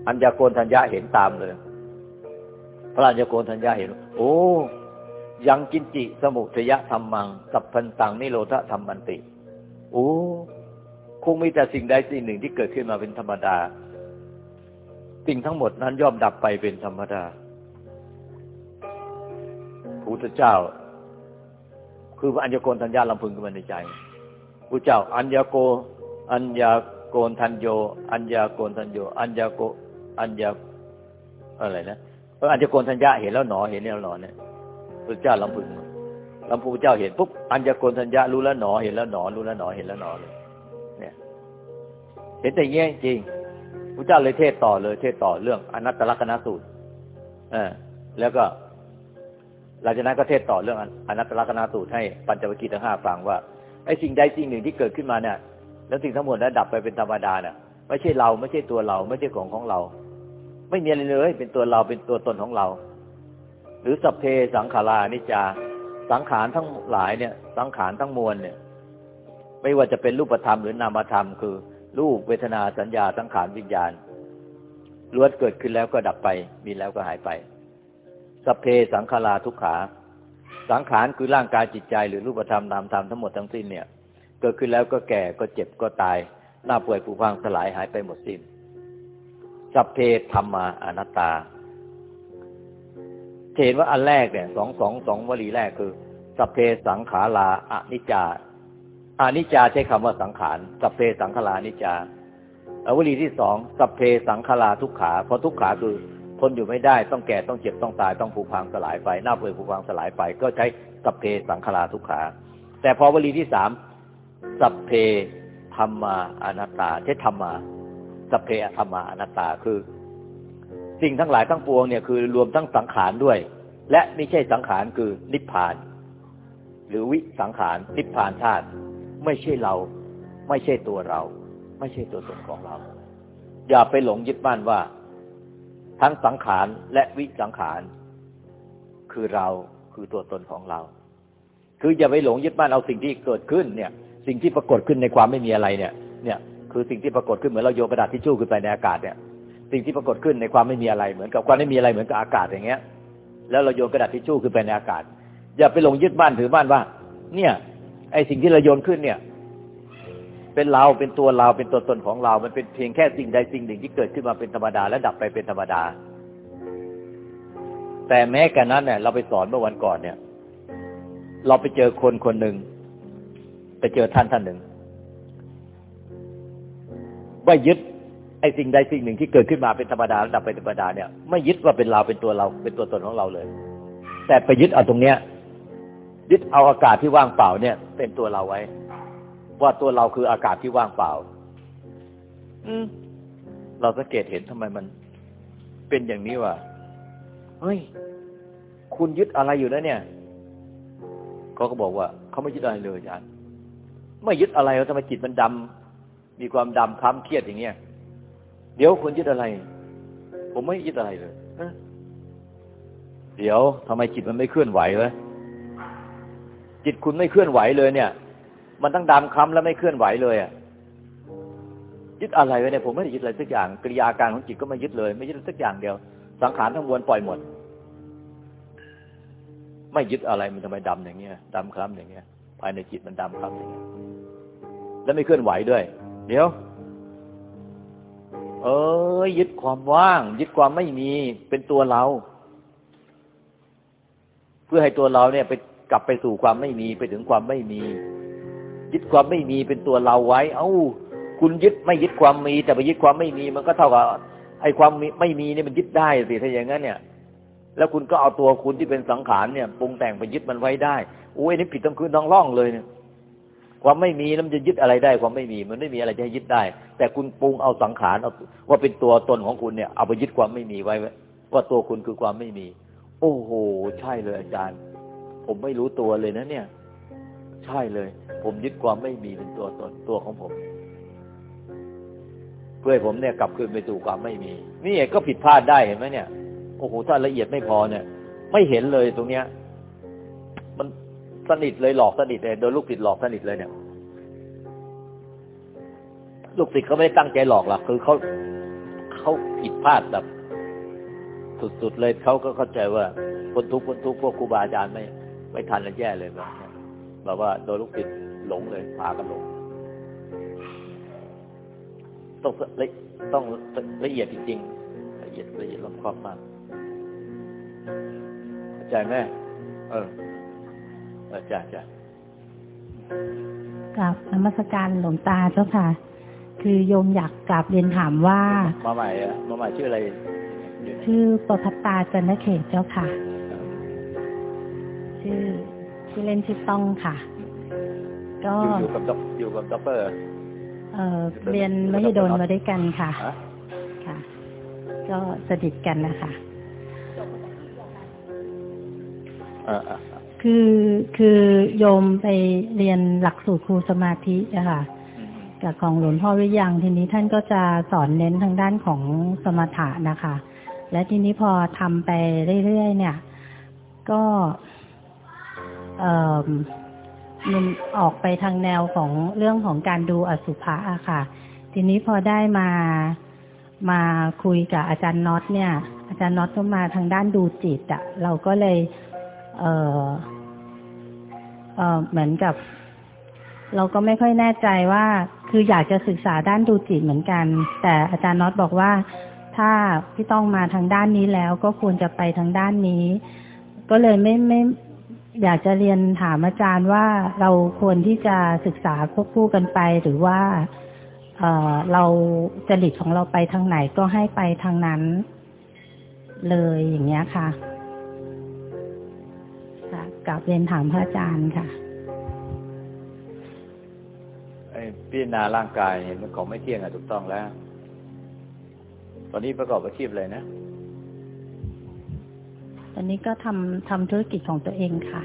อัญญาโกณทัญญาเห็นตามเลย พระอัญญาโกณทัญญาเห็น โอ้ยังกินจิสมุทยะธรรมัง สัพพันตังนิโรธธรรมันติ โอ้คงมีแต่สิ่งใดสิ่งหนึ่งที่เกิดขึ้นมาเป็นธรรมดา สิ่งทั้งหมดนั้นย่อมดับไปเป็นธรรมดาพระพุทธเจ้า คืออัญญโกณทัญญาลำพึงขึ้นมาในใจพระเจ้า อัญญโก อัญญโกนทันโย อัญญโกนทันโย อัญญโก อัญญอะไรนะ พราะอัญญโกนทัญญาเห็นแล้วหนอเห็นแล้วหนอเนี่ยพระเจ้าลำพึงลำพูเจ้าเห็นปุ๊บอัญญโกนทัญญารู้แล้วหนอเห็นแล้วหนอรู้แล้วหนอเห็นแล้วหนอเลย เนี่ย เห็นแต่เงี้ยจริงพระเจ้าเลยเทศต่อเลย เทศต่อเรื่องอนัตตลกนสูตรเออแล้วก็หลังจากนั้นก็เทศต่อเรื่องอนัตตลกนาสูตรให้ปัญจวัคคีย์ทั้งห้าฟังว่าไอ้สิ่งใดสิ่งหนึ่งที่เกิดขึ้นมาเนี่ย แล้วสิ่งทั้งหมดนั้นดับไปเป็นธรรมดาเนี่ยไม่ใช่เราไม่ใช่ตัวเรา ไม่ใช่ของของเรา ไม่มีอะไรเลย เป็นตัวเราเป็นตัวตนของเรา หรือสัพเพสังขารานิจา สังขารทั้งหลายเนี่ย สังขารทั้งมวลเนี่ย ไม่ว่าจะเป็นรูปธรรมหรือนามธรรม คือ รูปเวทนาสัญญาสังขารวิญญาณล้วนเกิดขึ้นแล้วก็ดับไป มีแล้วก็หายไป สัพเพสังขาราทุกขา สังขารคือร่างกายจิตใจ หรือรูปธรรมนามธรรมทั้งหมดทั้งสิ้นเนี่ย เกิดขึ้นแล้วก็แก่ก็เจ็บก็ตายหน้าป่วยผุพังสลายหายไปหมดสิ้น สัพเพธรรมาอนัตตาเห็นว่าอันแรกเนี่ยสองสองสองวลีแรกคือสัพเพสังขาราอนิจจาอนิจจาใช้คำว่าสังขารสัพเพสังขารานิจจาวลีที่สองสัพเพสังขาราทุกขาเพราะทุกขาคือทนอยู่ไม่ได้ต้องแก่ต้องเจ็บต้องตายต้องผุพังสลายไปหน้าเปื่อยผุพังสลายไป ก็ใช้สัพเพสังขาราทุกขา แต่พอวลีที่สามสัพเพธรรมาอนัตตาใช้ธรรมา สัพเพธรรมาอนัตตาคือ สิ่งทั้งหลายทั้งปวงเนี่ยคือรวมทั้งสังขารด้วย และไม่ใช่สังขารคือนิพพาน หรือวิสังขารนิพพานธาตุไม่ใช่เรา ไม่ใช่ตัวเรา ไม่ใช่ตัวตนของเรา อย่าไปหลงยึดบ้านว่า ทั้งสังขารและวิสังขาร คือเราคือตัวตนของเรา คืออย่าไปหลงยึดมั่นเอาสิ่งที่เกิดขึ้นเนี่ย สิ่งที่ปรากฏขึ้นในความไม่มีอะไรเนี่ย เนี่ย คือสิ่งที่ปรากฏขึ้นเหมือนเราโยนกระดาษทิชชู่ขึ้นไปในอากาศเนี่ย สิ่งที่ปรากฏขึ้นในความไม่มีอะไรเหมือนกับความไม่มีอะไรเหมือนกับอากาศอย่างเงี้ย แล้วเราโยนกระดาษทิชชู่ขึ้นไปในอากาศ อย่าไปหลงยึดบ้านถือบ้านว่า เนี่ยไอสิ่งที่เราโยนขึ้นเนี่ย เป็นเราเป็นตัวเราเป็นตัวตนของเรา มันเป็นเพียงแค่สิ่งใดสิ่งหนึ่งที่เกิดขึ้นมาเป็นธรรมดาและดับไปเป็นธรรมดา แต่แม้กันนั้นเนี่ยเราไปสอนเมื่อวันก่อนเนี่ย เราไปเจอคนคนหนึ่งไปเจอท่านท่านหนึ่ง ว่ายึดไอ้สิ่งใดสิ่งหนึ่งที่เกิดขึ้นมาเป็นธรรมดาและดับไปเป็นธรรมดาเนี่ยไม่ยึดว่าเป็นเราเป็นตัวเรา เป็นตัวตนของเราเลย แต่ไปยึดเอาตรงเนี้ย ยึดเอาอากาศที่ว่างเปล่าเนี่ย เป็นตัวเราไว้ ว่าตัวเราคืออากาศที่ว่างเปล่า อืมเราสังเกตเห็นทำไมมัน เป็นอย่างนี้วะเฮ้ยคุณยึดอะไรอยู่นะเนี่ยเขาก็บอกว่าเขาไม่ยึดอะไรเลยอาจารย์ไม่ยึดอะไรแล้วทำไมจิตมันดำ มีความดำคล้ำเครียดอย่างเงี้ย เดี๋ยวคุณยึดอะไร ผมไม่ยึดอะไรเลยเดี๋ยวทำไมจิตมันไม่เคลื่อนไหวเลยจิตคุณไม่เคลื่อนไหวเลยเนี่ย มันตั้งดำคล้ำแล้วไม่เคลื่อนไหวเลยอะยึดอะไรไว้เนี่ยผมไม่ได้ยึดอะไรสักอย่างกิริยาการของจิตก็ไม่ยึดเลย ไม่ยึดสักอย่างเดียว สังขารทั้งมวลปล่อยหมด ไม่ยึดอะไรมันทำไมดำอย่างเงี้ยดำคล้ำอย่างเงี้ยภายในจิตมันดำคล้ำอย่างเงี้ย แล้วไม่เคลื่อนไหวด้วย เดี๋ยว เอ้ยยึดความว่าง ยึดความไม่มีเป็นตัวเรา เพื่อให้ตัวเราเนี่ยไปกลับไปสู่ความไม่มีไปถึงความไม่มียึดความไม่มีเป็นตัวเราไว้ เอ้า คุณยึดไม่ยึดความมี แต่ไปยึดความไม่มี มันก็เท่ากับไอ้ความไม่มีเนี่ยมันยึดได้สิถ้าอย่างนั้นเนี่ย แล้วคุณก็เอาตัวคุณที่เป็นสังขารเนี่ยปรุงแต่งไปยึดมันไว้ได้โอ้ยนี่ผิดทั้งคืนทั้งร่องเลยเนี่ย ความไม่มีแล้วมันจะยึดอะไรได้ความไม่มี มันไม่มีอะไรจะให้ยึดได้ แต่คุณปรุงเอาสังขารเอาว่าเป็นตัวตนของคุณเนี่ยเอาไปยึดความไม่มีไว้ ว่าตัวคุณคือความไม่มี โอ้โห ใช่เลยอาจารย์ ผมไม่รู้ตัวเลยนะเนี่ย ใช่เลย ผมยึดความไม่มีเป็นตัวตนตัวของผม เพื่อผมเนี่ยกลับคืนไปสู่ความไม่มี นี่ก็ผิดพลาดได้เห็นไหมเนี่ยโอ้โหถ้าละเอียดไม่พอเนี่ย ไม่เห็นเลยตรงเนี้ย สนิทเลยหลอกสนิทเลยโดนลูกศิษย์หลอกสนิทเลยเนี่ย ลูกศิษย์เขาไม่ได้ตั้งใจหลอกหรอกคือเขาเขาผิดพลาดแบบ สุดๆเลยเขาก็เข้าใจว่าคนทุกคนทุกพวกครูบาอาจารย์ไม่ไม่ทันแล้วแย่เลยแบบแบบว่าโดนลูกศิษย์หลงเลยพากันหลงต้องละต้องละเอียดจริงๆละเอียดละเอียดรอบคอบมากเข้าใจไหมเออ เออจ้าจ้ากับนมัสการหลวงตาเจ้าค่ะ คือโยมอยากกราบเรียนถามว่า มาใหม่อะมาใหม่ชื่ออะไร ชื่อประพัตตาจันทเขตเจ้าค่ะ ชื่อชื่อเล่นชื่อต้องค่ะ ก็อยู่อยู่กับด็อกอยู่กับด็อกเตอร์เอ่อเรียนมหิดลมาด้วยกันค่ะฮะค่ะ ก็สนิทกันนะคะเออเออ คือคือโยมไปเรียนหลักสูตรครูสมาธิอะค่ะกับของหลวงพ่อวิยังทีนี้ท่านก็จะสอนเน้นทางด้านของสมถะนะคะ และทีนี้พอทำไปเรื่อยๆเนี่ย ก็เออมันออกไปทางแนวของเรื่องของการดูอสุภะอะค่ะ ทีนี้พอได้มามาคุยกับอาจารย์น็อตเนี่ย อาจารย์น็อตก็มาทางด้านดูจิตอะเราก็เลย เออเออเหมือนกับ เราก็ไม่ค่อยแน่ใจว่า คืออยากจะศึกษาด้านดูจิตเหมือนกัน แต่อาจารย์น็อตบอกว่า ถ้าพี่ต้องมาทางด้านนี้แล้วก็ควรจะไปทางด้านนี้ ก็เลยไม่ไม่อยากจะเรียนถามอาจารย์ว่าเราควรที่จะศึกษาควบคู่กันไปหรือว่าเออเราจริตของเราไปทางไหนก็ให้ไปทางนั้น เลยอย่างเงี้ยค่ะ กลับเรียนถามพระอาจารย์ค่ะไอ้พิจารณาร่างกายเห็นมันของไม่เที่ยงอะถูกต้องแล้ว ตอนนี้ประกอบอาชีพเลยนะ ตอนนี้ก็ทำทำธุรกิจของตัวเองค่ะ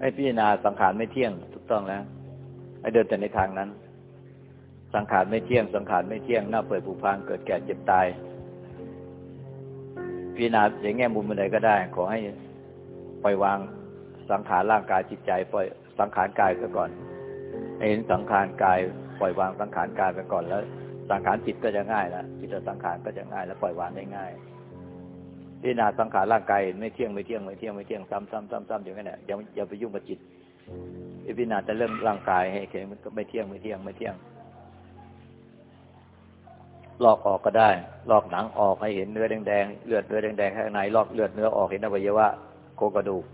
ไอ้พิจารณาสังขารไม่เที่ยงถูกต้องแล้วไอ้เดินแต่ในทางนั้น สังขารไม่เที่ยง สังขารไม่เที่ยงหน้าเปิดผุพังเกิดแก่เจ็บตาย พิจารณาอย่างแง่มุมใดก็ได้ ขอให้ปล่อยวางสังขารร่างกายจิตใจ ปล่อยสังขารกายไปก่อนเห็นสังขารกาย ปล่อยวางสังขารกายไปก่อนแล้ว สังขารจิตก็จะง่ายแล้วจิตสังขารก็จะง่าย แล้วปล่อยวางได้ง่ายพิจารณาสังขารร่างกายไม่เที่ยงไม่เที่ยงไม่เที่ยงไม่เที่ยงซ้ำซ้ำซ้ำซ้ำอย่างนั้นแหละอย่าอย่าไปยุ่งกับจิตพิจารณาแต่เรื่องร่างกายให้เห็นมันก็ไม่เที่ยงไม่เที่ยงไม่เที่ยง ลอกออกก็ได้ ลอกหนังออกให้เห็นเนื้อแดงๆเลือดเนื้อแดงๆข้างในลอกเลือดเนื้อออกเห็นอวัยวะโครงกระดูก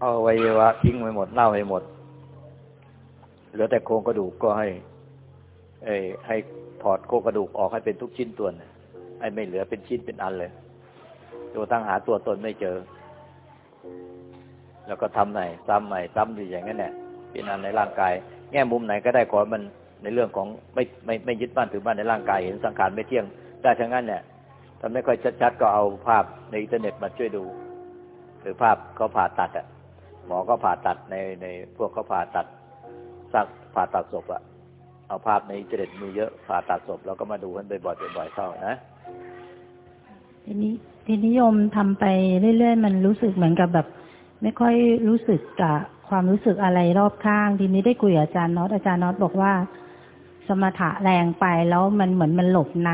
เอาอวัยวะทิ้งไปหมดเน่าไปหมด เหลือแต่โครงกระดูกก็ให้เอ้ให้ถอดโครงกระดูกออกให้เป็นทุกชิ้นส่วนให้ไม่เหลือเป็นชิ้นเป็นอันเลยตัวตั้งหาตัวตนไม่เจอ แล้วก็ทำใหม่ซ้ำใหม่ซ้ำอยู่อย่างนั้นแหละเป็นอันในร่างกาย แง่มุมไหนก็ได้ขอให้มัน ในเรื่องของไม่ไม่ไม่ยึดมั่นถือมั่นในร่างกายเห็นสังขารไม่เที่ยงได้ทั้งนั้นเนี่ยถ้าไม่ค่อยชัดๆก็เอาภาพในอินเทอร์เน็ตมาช่วยดูหรือภาพเขาผ่าตัดอะ หมอก็ผ่าตัดในในพวกเขาผ่าตัดสักผ่าตัดศพอะ เอาภาพในอินเทอร์เน็ตมีเยอะผ่าตัดศพเราก็มาดูกันบ่อยๆบ่อยๆเข้านะทีนี้ทีนิยมทำไปเรื่อยๆ มันรู้สึกเหมือนกับแบบ ไม่ค่อยรู้สึกกับความรู้สึกอะไรรอบข้าง ทีนี้ได้คุยกับอาจารย์น็อตอาจารย์น็อตบอกว่า มถะแรงไปแล้วมันเหมือนมันหลบใน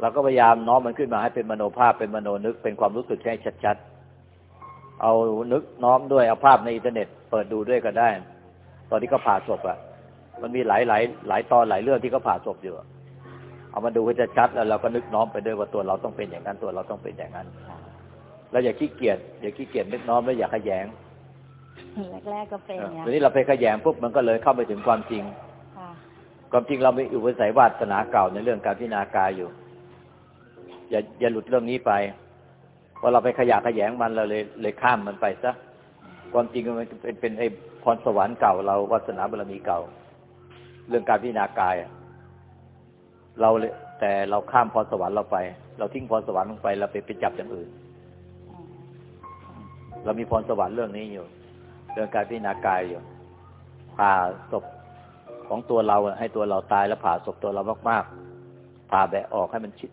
เราก็พยายามน้อมมันขึ้นมาให้เป็นมโนภาพเป็นมโนนึกเป็นความรู้สึกให้ชัดๆ เอานึกน้อมด้วยเอาภาพในอินเทอร์เน็ต เปิดดูด้วยก็ได้ ตอนที่เขาผ่าศพอะ่ะมันมีหลายหลายหลายตอนหลายเรื่องที่เขาผ่าศพอยู่อะเอามาดูให้จะชัดแล้วเราก็นึกน้อมไปด้วยว่าตัวเราต้องเป็นอย่างนั้นตัวเราต้องเป็นอย่างนั้นเราอย่าขี้เกียจอย่าขี้เกียจนึกน้อมแล้วอย่าขยงแรกๆก็เป็นเนี่ยทีนี้เราไปขยงปุ๊บมันก็เลยเข้าไปถึงความจริง ความจริงเราไม่อยู่วิสัยวาสนาเก่าในเรื่องการพิจารณากายอยู่ อย่าอย่าหลุดเรื่องนี้ไปพอเราไปขยะขยงมันเราเลยเลยข้ามมันไปซะความจริงมันเป็นเป็นไอ้พรสวรรค์เก่าเราวาสนาบารมีเก่า เรื่องการพิจารณากายเราเลยแต่เราข้ามพรสวรรค์เราไป เราทิ้งพรสวรรค์ลงไป เราไปไปจับอย่างอื่น เรามีพรสวรรค์เรื่องนี้อยู่ เรื่องการพิจารณากายอยู่ผ่าศพ ของตัวเราอะให้ตัวเราตายแล้วผ่าศพตัวเรามาก ๆ ผ่าแบะออกให้มันชิด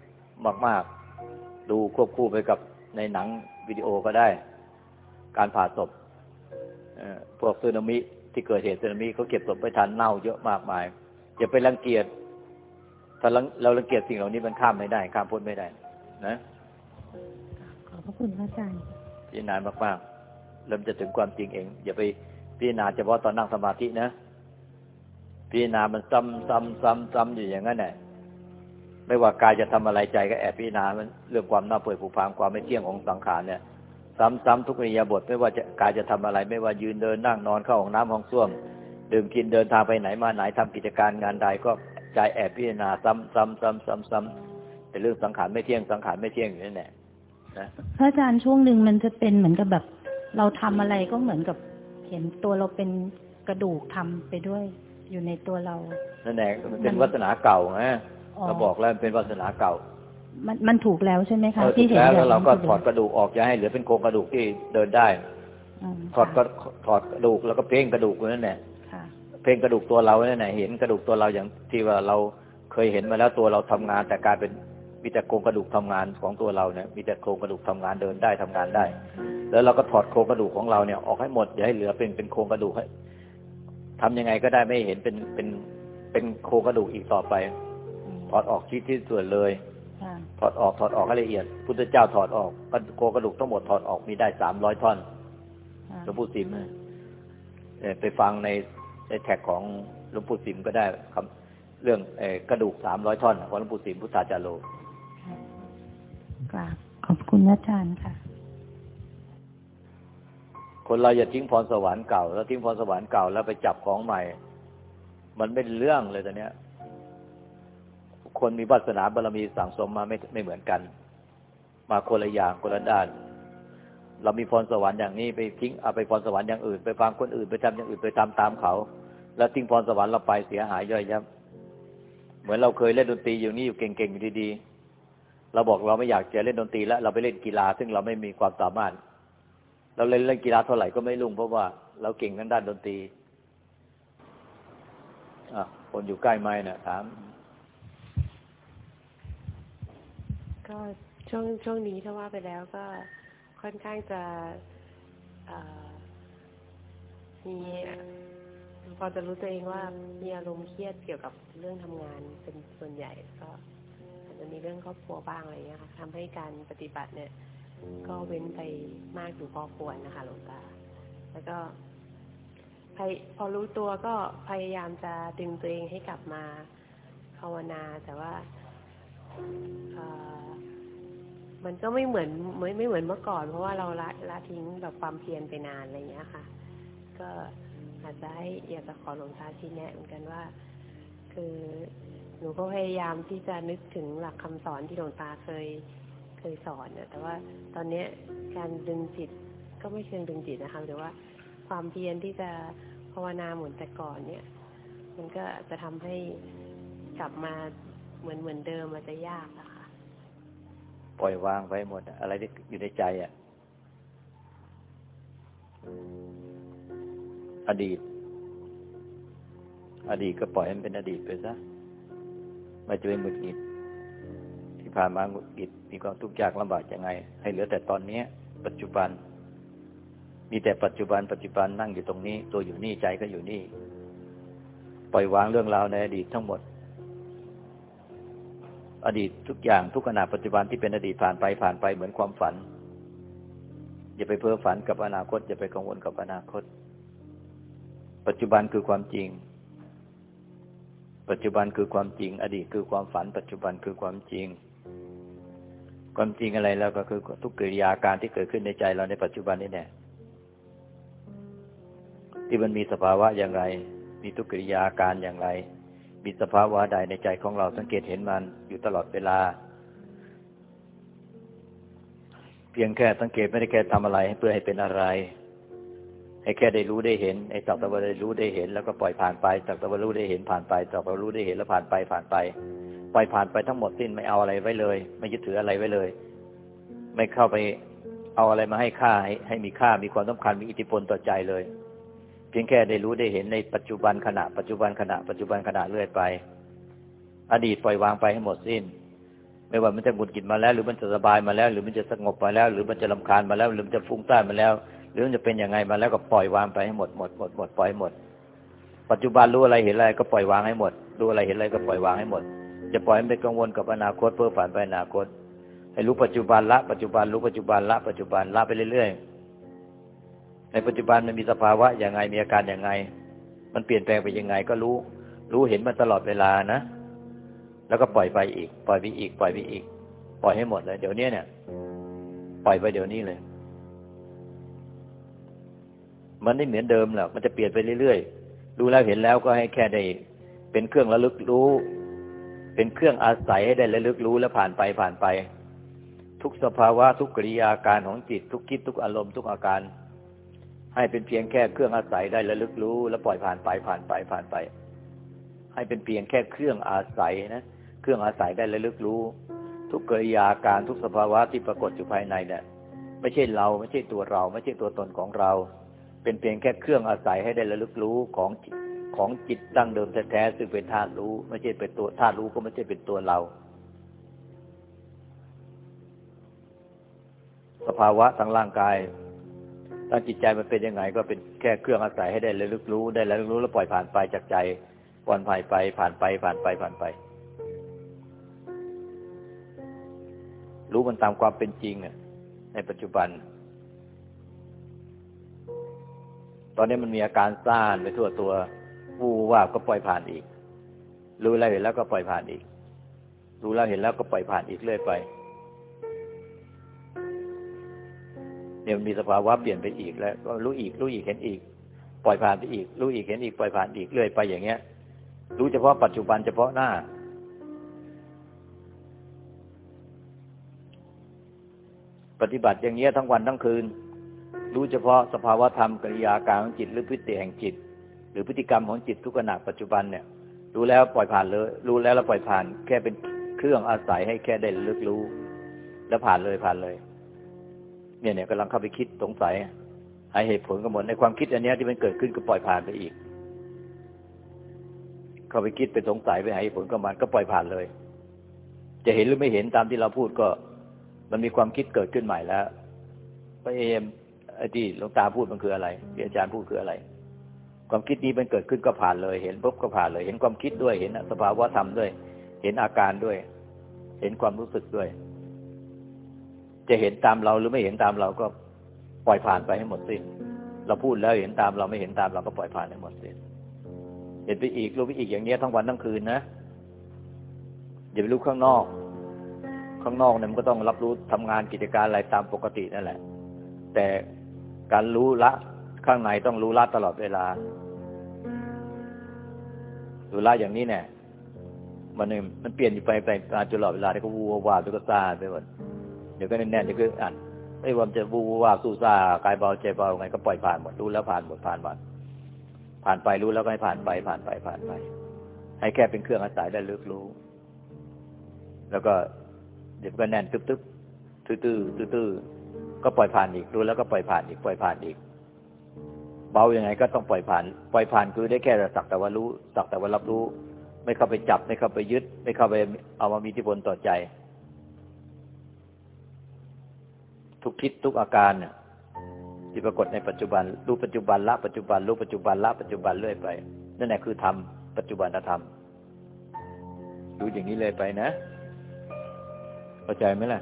มาก ๆ ดูควบคู่ไปกับในหนังวิดีโอก็ได้ การผ่าศพเอ่อพวกสึนามิที่เกิดเหตุสึนามิเขาเก็บศพไปทันเน่าเยอะมากมายอย่าไปรังเกียจถ้ารังเรารังเกียจสิ่งเหล่านี้มันข้ามไม่ได้ ข้ามพ้นไม่ได้ นะขอบพระคุณพระอาจารย์พิจารณามากๆเริ่มจะถึงความจริงเอง อย่าไปพิจารณาเฉพาะตอนนั่งสมาธินะ พิจารณามันซ้ำซ้ำซ้ำซ้ำอยู่อย่างนั้นแหละไม่ว่ากายจะทำอะไรใจก็แอบพิจารณามันเรื่องความน่าเปื่อยผุพังความไม่เที่ยงของสังขารเนี่ย ซ้ำซ้ำทุกอิริยาบถไม่ว่าจะกายจะทำอะไร ไม่ว่ายืนเดินนั่งนอนเข้าห้องน้ำห้องส้วม ดื่มกินเดินทางไปไหนมาไหนทำกิจการงานใดก็ใจแอบพิจารณาซ้ำซ้ำซ้ำซ้ำซ้ำเป็นเรื่องสังขารไม่เที่ยงสังขารไม่เที่ยงอยู่นั่นแหละนะพระอาจารย์ช่วงหนึ่งมันจะเป็นเหมือนกับแบบ เราทำอะไรก็เหมือนกับเห็นตัวเราเป็นกระดูกทำไปด้วย อยู่ในตัวเรานั่นแหละมันเป็นวัฒนาเก่าไงอ๋อเราบอกแล้วมันเป็นวาสนาเก่า มันมันถูกแล้วใช่ไหมคะเออถูที่กเห็นแล้วอแล้วย่างเราก็นั้นถอดกระดูกออกอย่าให้เหลือเป็นโครงกระดูกที่เดินได้มถอดก็ถอดกระดูกแล้วก็เพ่งกระดูกนั่นแหละค่ะเพ่งกระดูกตัวเรานั่นแหละเห็นกระดูกตัวเราอย่างที่ว่าเราเคยเห็นมาแล้วตัวเราทำงาน แต่กลายเป็นมีแต่โครงกระดูกทำงานของตัวเราเนี่ยมีแต่โครงกระดูกทำงานเดินได้ทำงานได้ แล้วเราก็ถอดโครงกระดูกของเราเนี่ยออกให้หมดอย่าให้เหลือเป็นเป็นโครงกระดูกให้ ทำยังไงก็ได้ไม่เห็นเป็นเป็นเป็นโครงกระดูกอีกต่อไปถอดออกที่ที่ส่วนเลยค่ะถอดออกถอดออกให้ละเอียด พุทธเจ้าถอดออกโครงกระดูกทั้งหมดถอดออกมีได้สามร้อยท่อนค่ะหลวงปู่สิมเนี่ยเอ่อไปฟังในในแท็กของหลวงปู่สิมก็ได้คำเรื่องเอ่อกระดูกสามร้อยท่อนของหลวงปู่สิมพุทธาจารโลค่ะกราบขอบคุณอาจารย์ค่ะ คนเราอย่าทิ้งพรสวรรค์เก่า แล้วทิ้งพรสวรรค์เก่าแล้วไปจับของใหม่ มันเป็นเรื่องเลยตอนเนี้ย คนมีวาสนาบารมีสั่งสมมาไม่ไม่เหมือนกัน มาคนละอย่างคนละด้าน เรามีพรสวรรค์อย่างนี้ไปทิ้งเอาไปพรสวรรค์อย่างอื่น ไปฟังคนอื่นไปทำอย่างอื่นไปตามตามเขา แล้วทิ้งพรสวรรค์เราไปเสียหายย่อยยับ เหมือนเราเคยเล่นดนตรีอยู่นี่อยู่เก่งๆอยู่ดีๆเราบอกเราไม่อยากจะเล่นดนตรีแล้วเราไปเล่นกีฬา ซึ่งเราไม่มีความสามารถ เราเล่นเล่นกีฬาเท่าไหร่ก็ไม่รุ่งเพราะว่าเราเก่งทางด้านดนตรีอะคนอยู่ใกล้ไม้น่ะถาม ก็ช่วงช่วงนี้ถ้าว่าไปแล้วก็ค่อนข้างจะมีพอจะรู้ตัวเองว่ามีอารมณ์เครียดเกี่ยวกับเรื่องทำงานเป็นส่วนใหญ่ก็อาจจะมีเรื่องครอบครัวบ้างอะไรอย่างเงี้ยค่ะทำให้การปฏิบัติเนี่ย ก็เว้นไปมากอยู่พอควรนะคะหลวงตา แล้วก็พยพอรู้ตัวก็พยายามจะดึงตัวเองให้กลับมาภาวนาแต่ว่าเออมันก็ไม่เหมือนไม่ไม่เหมือนเมื่อก่อน เพราะว่าเราละละทิ้งแบบความเพียรไปนานอะไรอย่างเงี้ยค่ะ ก็อาจจะให้อยากจะขอหลวงตาชี้แนะเหมือนกันว่า คือหนูก็พยายามที่จะนึกถึงหลักคำสอนที่หลวงตาเคย เคยสอนนะแต่ว่าตอนนี้การดึงจิตก็ไม่เชิงดึงจิตนะคะแต่ว่าความเพียรที่จะภาวนาเหมือนแต่ก่อนเนี่ย มันก็จะทำให้กลับมาเหมือนเหมือนเดิมมันจะยากอะค่ะ ปล่อยวางไปหมด อะไรที่อยู่ในใจอะอดีต อดีตก็ปล่อยให้มันเป็นอดีตไปซะไม่จะเป็นหงุดหงิด ผ่านมาหงุดหงิดมีความทุกข์ยากลำบากยังไง ให้เหลือแต่ตอนเนี้ย ปัจจุบัน มีแต่ปัจจุบัน ปัจจุบันนั่งอยู่ตรงนี้ ตัวอยู่นี่ใจก็อยู่นี่ ปล่อยวางเรื่องราวในอดีตทั้งหมด อดีตทุกอย่างทุกขณะปัจจุบันที่เป็นอดีตผ่านไปผ่านไปเหมือนความฝัน อย่าไปเพ้อฝันกับอนาคตอย่าไปกังวลกับอนาคต ปัจจุบันคือความจริงปัจจุบันคือความจริง อดีตคือความฝัน ปัจจุบันคือความจริง ความจริงอะไรแล้วก็คือทุกกิริยาการที่เกิดขึ้นในใจเราในปัจจุบันนี่แน่ที่มันมีสภาวะอย่างไร มีทุกกิริยาการอย่างไร มีสภาวะใดในใจของเราสังเกตเห็นมันอยู่ตลอดเวลา เพียงแค่สังเกตไม่ได้แค่ทำอะไรให้เพื่อให้เป็นอะไร ให้แค่ได้รู้ได้เห็นไอ้สักต่ว่าได้รู้ได้เห็น แล้วก็ปล่อยผ่านไปสักต่ว่ารู้ได้เห็นผ่านไปสักต่ว่ารู้ได้เห็นแล้วผ่านไปผ่านไป ปล่อยผ่านไปทั้งหมดสิ้นไม่เอาอะไรไว้เลย ไม่ยึดถืออะไรไว้เลย ไม่เข้าไปเอาอะไรมาให้ค่าให้ให้มีค่ามีความสำคัญมีอิทธิพลต่อใจเลย เพียงแค่ได้รู้ได้เห็นในปัจจุบันขณะปัจจุบันขณะปัจจุบันขณะเรื่อยไป อดีตปล่อยวางไปให้หมดสิ้น ไม่ว่ามันจะหงุดหงิดมาแล้ว หรือมันจะสบายมาแล้ว หรือมันจะสงบมาแล้ว หรือมันจะลำคาญมาแล้ว หรือมันจะฟุ้งซ่านมาแล้ว หรือมันจะเป็นยังไงมาแล้วก็ปล่อยวางไปให้หมดหมดหมดหมดปล่อยหมด ปัจจุบันรู้อะไรเห็นอะไรก็ปล่อยวางให้หมดรู้อะไรเห็นอะไรก็ปล่อยวางให้หมด จะปล่อยไม่กังวลกับอนาคตเพื่อผ่านไปอนาคต ให้รู้ปัจจุบันละปัจจุบันรู้ปัจจุบันละปัจจุบันละไปเรื่อยๆในปัจจุบันมันมีสภาวะอย่างไงมีอาการอย่างไง มันเปลี่ยนแปลงไปยังไง ก็รู้ รู้เห็นมันตลอดเวลานะ แล้วก็ปล่อยไปอีก ปล่อยไปอีก ปล่อยไปอีก ปล่อยให้หมดเลยเดี๋ยวนี้เนี่ย ปล่อยไปเดี๋ยวนี้เลยมันไม่เหมือนเดิมหรอก มันจะเปลี่ยนไปเรื่อยๆรู้แล้วเห็นแล้วก็ให้แค่ได้เป็นเครื่องระลึกรู้ เป็นเครื่องอาศัยให้ได้ระลึกรู้แล้วผ่านไปผ่านไป ทุกสภาวะทุกกิริยาการของจิต ทุกคิดทุกอารมณ์ทุกอาการ ให้เป็นเพียงแค่เครื่องอาศัยได้ระลึกรู้ แล้วปล่อยผ่านไปผ่านไปผ่านไป ให้เป็นเพียงแค่เครื่องอาศัยนะ เครื่องอาศัยได้ระลึกรู้ ทุกกิริยาการทุกสภาวะที่ปรากฏอยู่ภายในเนี่ยไม่ใช่เราไม่ใช่ตัวเรา ไม่ใช่ตัวตนของเรา เป็นเพียงแค่เครื่องอาศัยให้ได้ระลึกรู้ของ ของจิตตั้งเดิมแท้ๆซึ่งเป็นธาตุรู้ ไม่ใช่เป็นตัวธาตุรู้ก็ไม่ใช่เป็นตัวเรา สภาวะทางร่างกายถ้าจิตใจมันเป็นยังไง ก็เป็นแค่เครื่องอาศัยให้ได้ระลึกรู้ได้ระลึกรู้แล้วปล่อยผ่านไปจากใจปล่อยผ่านไป ผ่านไปผ่านไปผ่านไป รู้มันตามความเป็นจริงอะในปัจจุบันตอนนี้มันมีอาการซ่านไปทั่วตัว วูว่าก็ปล่อยผ่านอีก รู้แล้วเห็นแล้วก็ปล่อยผ่านอีก รู้แล้วเห็นแล้วก็ปล่อยผ่านอีกเรื่อยไป เนี่ยมันมีสภาวะเปลี่ยนไปอีกแล้ว ก็รู้อีก รู้อีกเห็นอีก ปล่อยผ่านไปอีก รู้อีกเห็นอีกปล่อยผ่านอีกเรื่อยไปอย่างเงี้ย รู้เฉพาะปัจจุบันเฉพาะหน้าปฏิบัติอย่างเงี้ยทั้งวันทั้งคืน รู้เฉพาะสภาวะธรรมกิริยาการของจิตหรือพฤติแห่งจิต หรือพฤติกรรมของจิตทุกขณะปัจจุบันเนี่ยรู้แล้วปล่อยผ่านเลย รู้แล้วแล้วปล่อยผ่าน แค่เป็นเครื่องอาศัยให้แค่ได้ลึกรู้ แล้วผ่านเลยผ่านเลย เนี่ยเนี่ยกำลังเข้าไปคิดสงสัยหาเหตุผลกันหมดในความคิดอันนี้ที่มันเกิดขึ้นก็ปล่อยผ่านไปอีก เข้าไปคิดไปสงสัยไปหาเหตุผลกับมันก็ปล่อยผ่านเลย จะเห็นหรือไม่เห็นตามที่เราพูดก็ มันมีความคิดเกิดขึ้นใหม่แล้วพระเอมไอ้ที่หลวงตาพูดมันคืออะไรที่อาจารย์พูดคืออะไร ความคิดนี้มันเกิดขึ้นก็ผ่านเลย เห็นปุ๊บก็ผ่านเลย เห็นความคิดด้วย เห็นสภาวะธรรมด้วย เห็นอาการด้วย เห็นความรู้สึกด้วย จะเห็นตามเราหรือไม่เห็นตามเราก็ปล่อยผ่านไปให้หมดสิ้น เราพูดแล้วเห็นตามเราไม่เห็นตามเราก็ปล่อยผ่านให้หมดสิ้น เห็นไปอีกรู้ไปอีกอย่างนี้ทั้งวันทั้งคืนนะอย่าไปรู้ข้างนอก ข้างนอกเนี่ยมันก็ต้องรับรู้ทำงานกิจการอะไรตามปกตินั่นแหละ แต่การรู้ละ ข้างในต้องรู้ละตลอดเวลารู้ละอย่างนี้เนี่ยมันมันเปลี่ยนอยู่ไปไปตลอดเวลาที่ก็วูวาไปก็ซาไปหมดเดี๋ยวก็แน่นๆเดี๋ยวก็อ่านไอ้ว่าจะบูว่าสู้ซากายเบาใจเบาไงก็ปล่อยผ่านหมดรู้แล้วผ่านหมดผ่านหมดผ่านไปรู้แล้วก็ให้ผ่านไป ผ่านไปผ่านไป ให้แค่เป็นเครื่องอาศัยได้ลึกรู้ แล้วก็เดี๋ยวก็แน่นตึ๊บๆตื้อๆตื้อก็ปล่อยผ่านอีกรู้แล้วก็ปล่อยผ่านอีกปล่อยผ่านอีก เบายังไงก็ต้องปล่อยผ่าน ปล่อยผ่านคือได้แค่สักแต่ว่ารู้สักแต่ว่ารับรู้ ไม่เข้าไปจับ ไม่เข้าไปยึด ไม่เข้าไปเอามามีอิทธิพลต่อใจ ทุกคิดทุกอาการเนี่ยที่ปรากฏในปัจจุบัน รู้ปัจจุบันละปัจจุบันรู้ปัจจุบันละปัจจุบันเรื่อยไป นั่นแหละคือธรรมปัจจุบันธรรมดูอย่างนี้เลยไปนะเข้าใจไหมล่ะ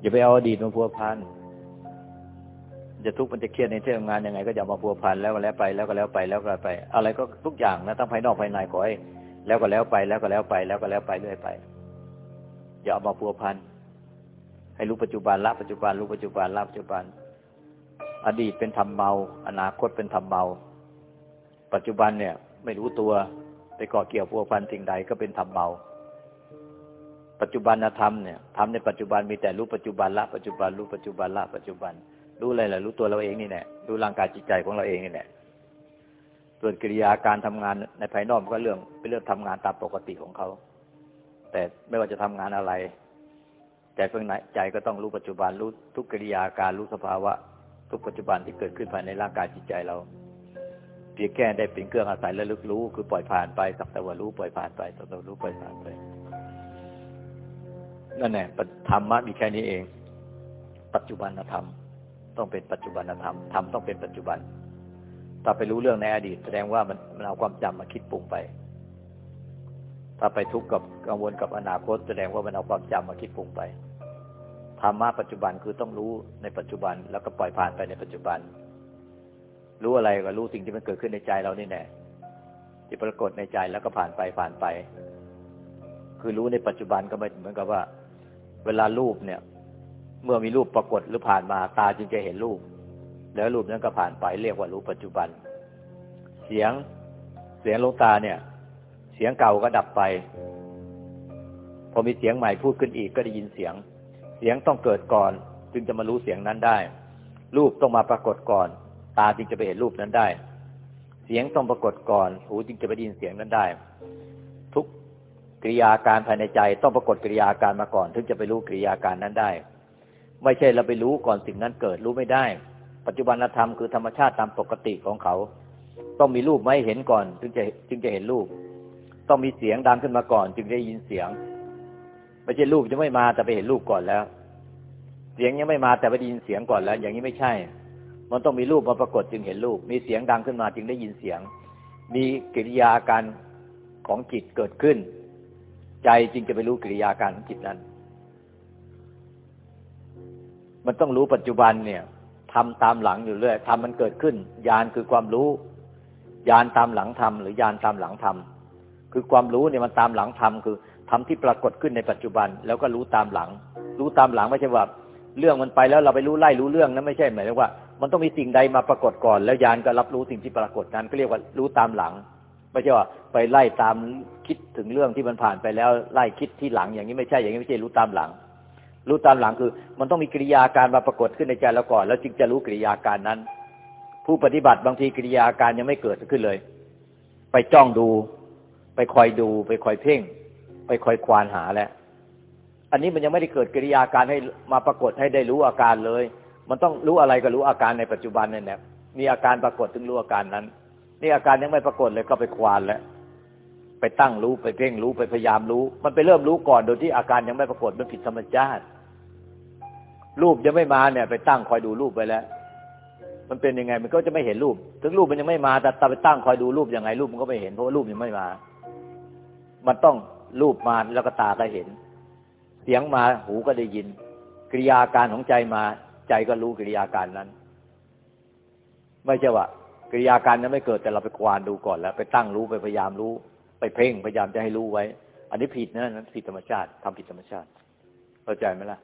อย่าไปเอาอดีตมาพัวพัน จะทุกข์มันจะเครียดในที่ทำงานยังไง ก็จะมาพัวพันแล้วก็แล้วไปแล้วก็แล้วไปแล้วก็ไป อะไรก็ทุกอย่างนะทั้งภายนอกภายในขอให้แล้วก็แล้วไปแล้วก็แล้วไปแล้วก็แล้วไปเรื่อยไป อย่าเอามาพัวพันให้รู้ปัจจุบันละปัจจุบันรู้ปัจจุบันละปัจจุบัน อดีตเป็นธรรมเมา อนาคตเป็นธรรมเมา ปัจจุบันเนี่ย ไม่รู้ตัวไปเกาะเกี่ยวพัวพันสิ่งใดก็เป็นธรรมเมา ปัจจุบันธรรมเนี่ยทำในปัจจุบันมีแต่รู้ปัจจุบันละปัจจุบันรู้ปัจจุบันละปัจจุบัน รู้อะไรล่ะรู้ตัวเราเองนี่แหละรู้ร่างกายจิตใจของเราเองนี่แหละส่วนกิริยาการทำงานในภายนอกก็เรื่องเป็นเรื่องทำงานตามปกติของเขา แต่ไม่ว่าจะทำงานอะไร ใจเพิ่งไหนใจก็ต้องรู้ปัจจุบันรู้ทุกกิริยาการรู้สภาวะ ทุกปัจจุบันที่เกิดขึ้นภายในร่างกายจิตใจเราเพียงแค่ได้เป็นเครื่องอาศัยและลึกรู้ คือปล่อยผ่านไปสักแต่ว่ารู้ปล่อยผ่านไปสักแต่ว่ารู้ปล่อยผ่านไปนั่นแหละธรรมะมีแค่นี้เอง ปัจจุบันธรรม ต้องเป็นปัจจุบันธรรมธรรมต้องเป็นปัจจุบัน ถ้าไปรู้เรื่องในอดีต แสดงว่ามันมันเอาความจำมาคิดปรุงไป ถ้าไปทุกข์กับกังวลกับอนาคต แสดงว่ามันเอาความจำมาคิดปรุงไปธรรมะปัจจุบันคือต้องรู้ในปัจจุบัน แล้วก็ปล่อยผ่านไปในปัจจุบัน รู้อะไรก็รู้สิ่งที่มันเกิดขึ้นในใจเรานี่แน่ที่ปรากฏในใจแล้วก็ผ่านไปผ่านไป คือรู้ในปัจจุบันก็ไม่เหมือนกับว่า เวลารูปเนี่ย เมื่อมีรูปปรากฏหรือผ่านมาตาจึงจะเห็นรูป แล้วรูปนั้นก็ผ่านไปเรียกว่ารู้ปัจจุบัน เสียงเสียงลงตาเนี่ย เสียงเก่าก็ดับไป พอมีเสียงใหม่พูดขึ้นอีกก็ได้ยินเสียง เสียงต้องเกิดก่อน จึงจะมารู้เสียงนั้นได้ รูปต้องมาปรากฏก่อน ตาจึงจะไปเห็นรูปนั้นได้ เสียงต้องปรากฏก่อน หูจึงจะไปได้ยินเสียงนั้นได้ ทุกกิริยาการภายในใจต้องปรากฏกิริยาการมาก่อน ถึงจะไปรู้กิริยาการนั้นได้ ไม่ใช่เราไปรู้ก่อนสิ่งนั้นเกิดรู้ไม่ได้ ปัจจุบันธรรมคือธรรมชาติตามปกติของเขา ต้องมีรูปไม่เห็นก่อน จึงจะจึงจะเห็นรูป ต้องมีเสียงดังขึ้นมาก่อน จึงได้ยินเสียง ไม่ใช่รูปยังไม่มาแต่ไปเห็นรูปก่อนแล้ว เสียงยังไม่มาแต่ไปได้ยินเสียงก่อนแล้ว อย่างนี้ไม่ใช่ มันต้องมีรูปมาปรากฏจึงเห็นรูป มีเสียงดังขึ้นมาจึงได้ยินเสียง มีกิริยาการของจิตเกิดขึ้น ใจจึงจะไปรู้กิริยาการของจิตนั้น มันต้องรู้ปัจจุบันเนี่ยทำตามหลังอยู่เรื่อยทำมันเกิดขึ้นญาณคือความรู้ญาณตามหลังทำหรือญาณตามหลังทำคือความรู้เนี่ยมันตามหลังทำคือทำที่ปรากฏขึ้นในปัจจุบัน แล้วก็รู้ตามหลัง รู้ตามหลังไม่ใช่ว่า เรื่องมันไปแล้วเราไปรู้ไล่รู้เรื่องนั้นไม่ใช่หมายถึงว่า มันต้องมีสิ่งใดมาปรากฏก่อน แล้วยานก็รับรู้สิ่งที่ปรากฏนั้นก็เรียกว่ารู้ตามหลังไม่ใช่ว่าไปไล่ตามคิดถึงเรื่องที่มันผ่านไปแล้วไล่คิดที่หลังอย่างนี้ไม่ใช่อย่างนี้ไม่ใช่รู้ตามหลัง รู้ตามหลังคือ มันต้องมีกิริยาการมาปรากฏขึ้นในใจเราก่อน แล้วจึงจะรู้กิริยาการนั้น ผู้ปฏิบัติบางทีกิริยาการยังไม่เกิดขึ้นเลย ไปจ้องดู ไปคอยดู ไปคอยเพ่ง ไปคอยควานหาแล้วอันนี้มันยังไม่ได้เกิดกิริยาการให้มาปรากฏให้ได้รู้อาการเลย มันต้องรู้อะไรก็รู้อาการในปัจจุบันนี่แหละมีอาการปรากฏถึงรู้อาการนั้น นี่อาการยังไม่ปรากฏเลยก็ไปควานแล้วไปตั้งรู้ไปเพ่งรู้ไปพยายามรู้ มันไปเริ่มรู้ก่อนโดยที่อาการยังไม่ปรากฏมันผิดธรรมชาติ รูปยังไม่มาเนี่ย ไปตั้งคอยดูรูปไปแล้ว มันเป็นยังไง มันก็จะไม่เห็นรูป ถึงรูปมันยังไม่มาแต่ตาไปตั้งคอยดูรูปยังไงรูปมันก็ไม่เห็นเพราะว่ารูปยังไม่มา มันต้องรูปมาแล้วก็ตาก็เห็น เสียงมาหูก็ได้ยิน กิริยาการของใจมา ใจก็รู้กิริยาการนั้น ไม่ใช่ว่ากิริยาการนั้นไม่เกิดแต่เราไปควานดูก่อนแล้ว ไปตั้งรู้ไปพยายามรู้ ไปเพ่งพยายามจะให้รู้ไว้ อันนี้ผิดนะนั้นผิดธรรมชาติทำผิดธรรมชาติเข้าใจไหมล่ะ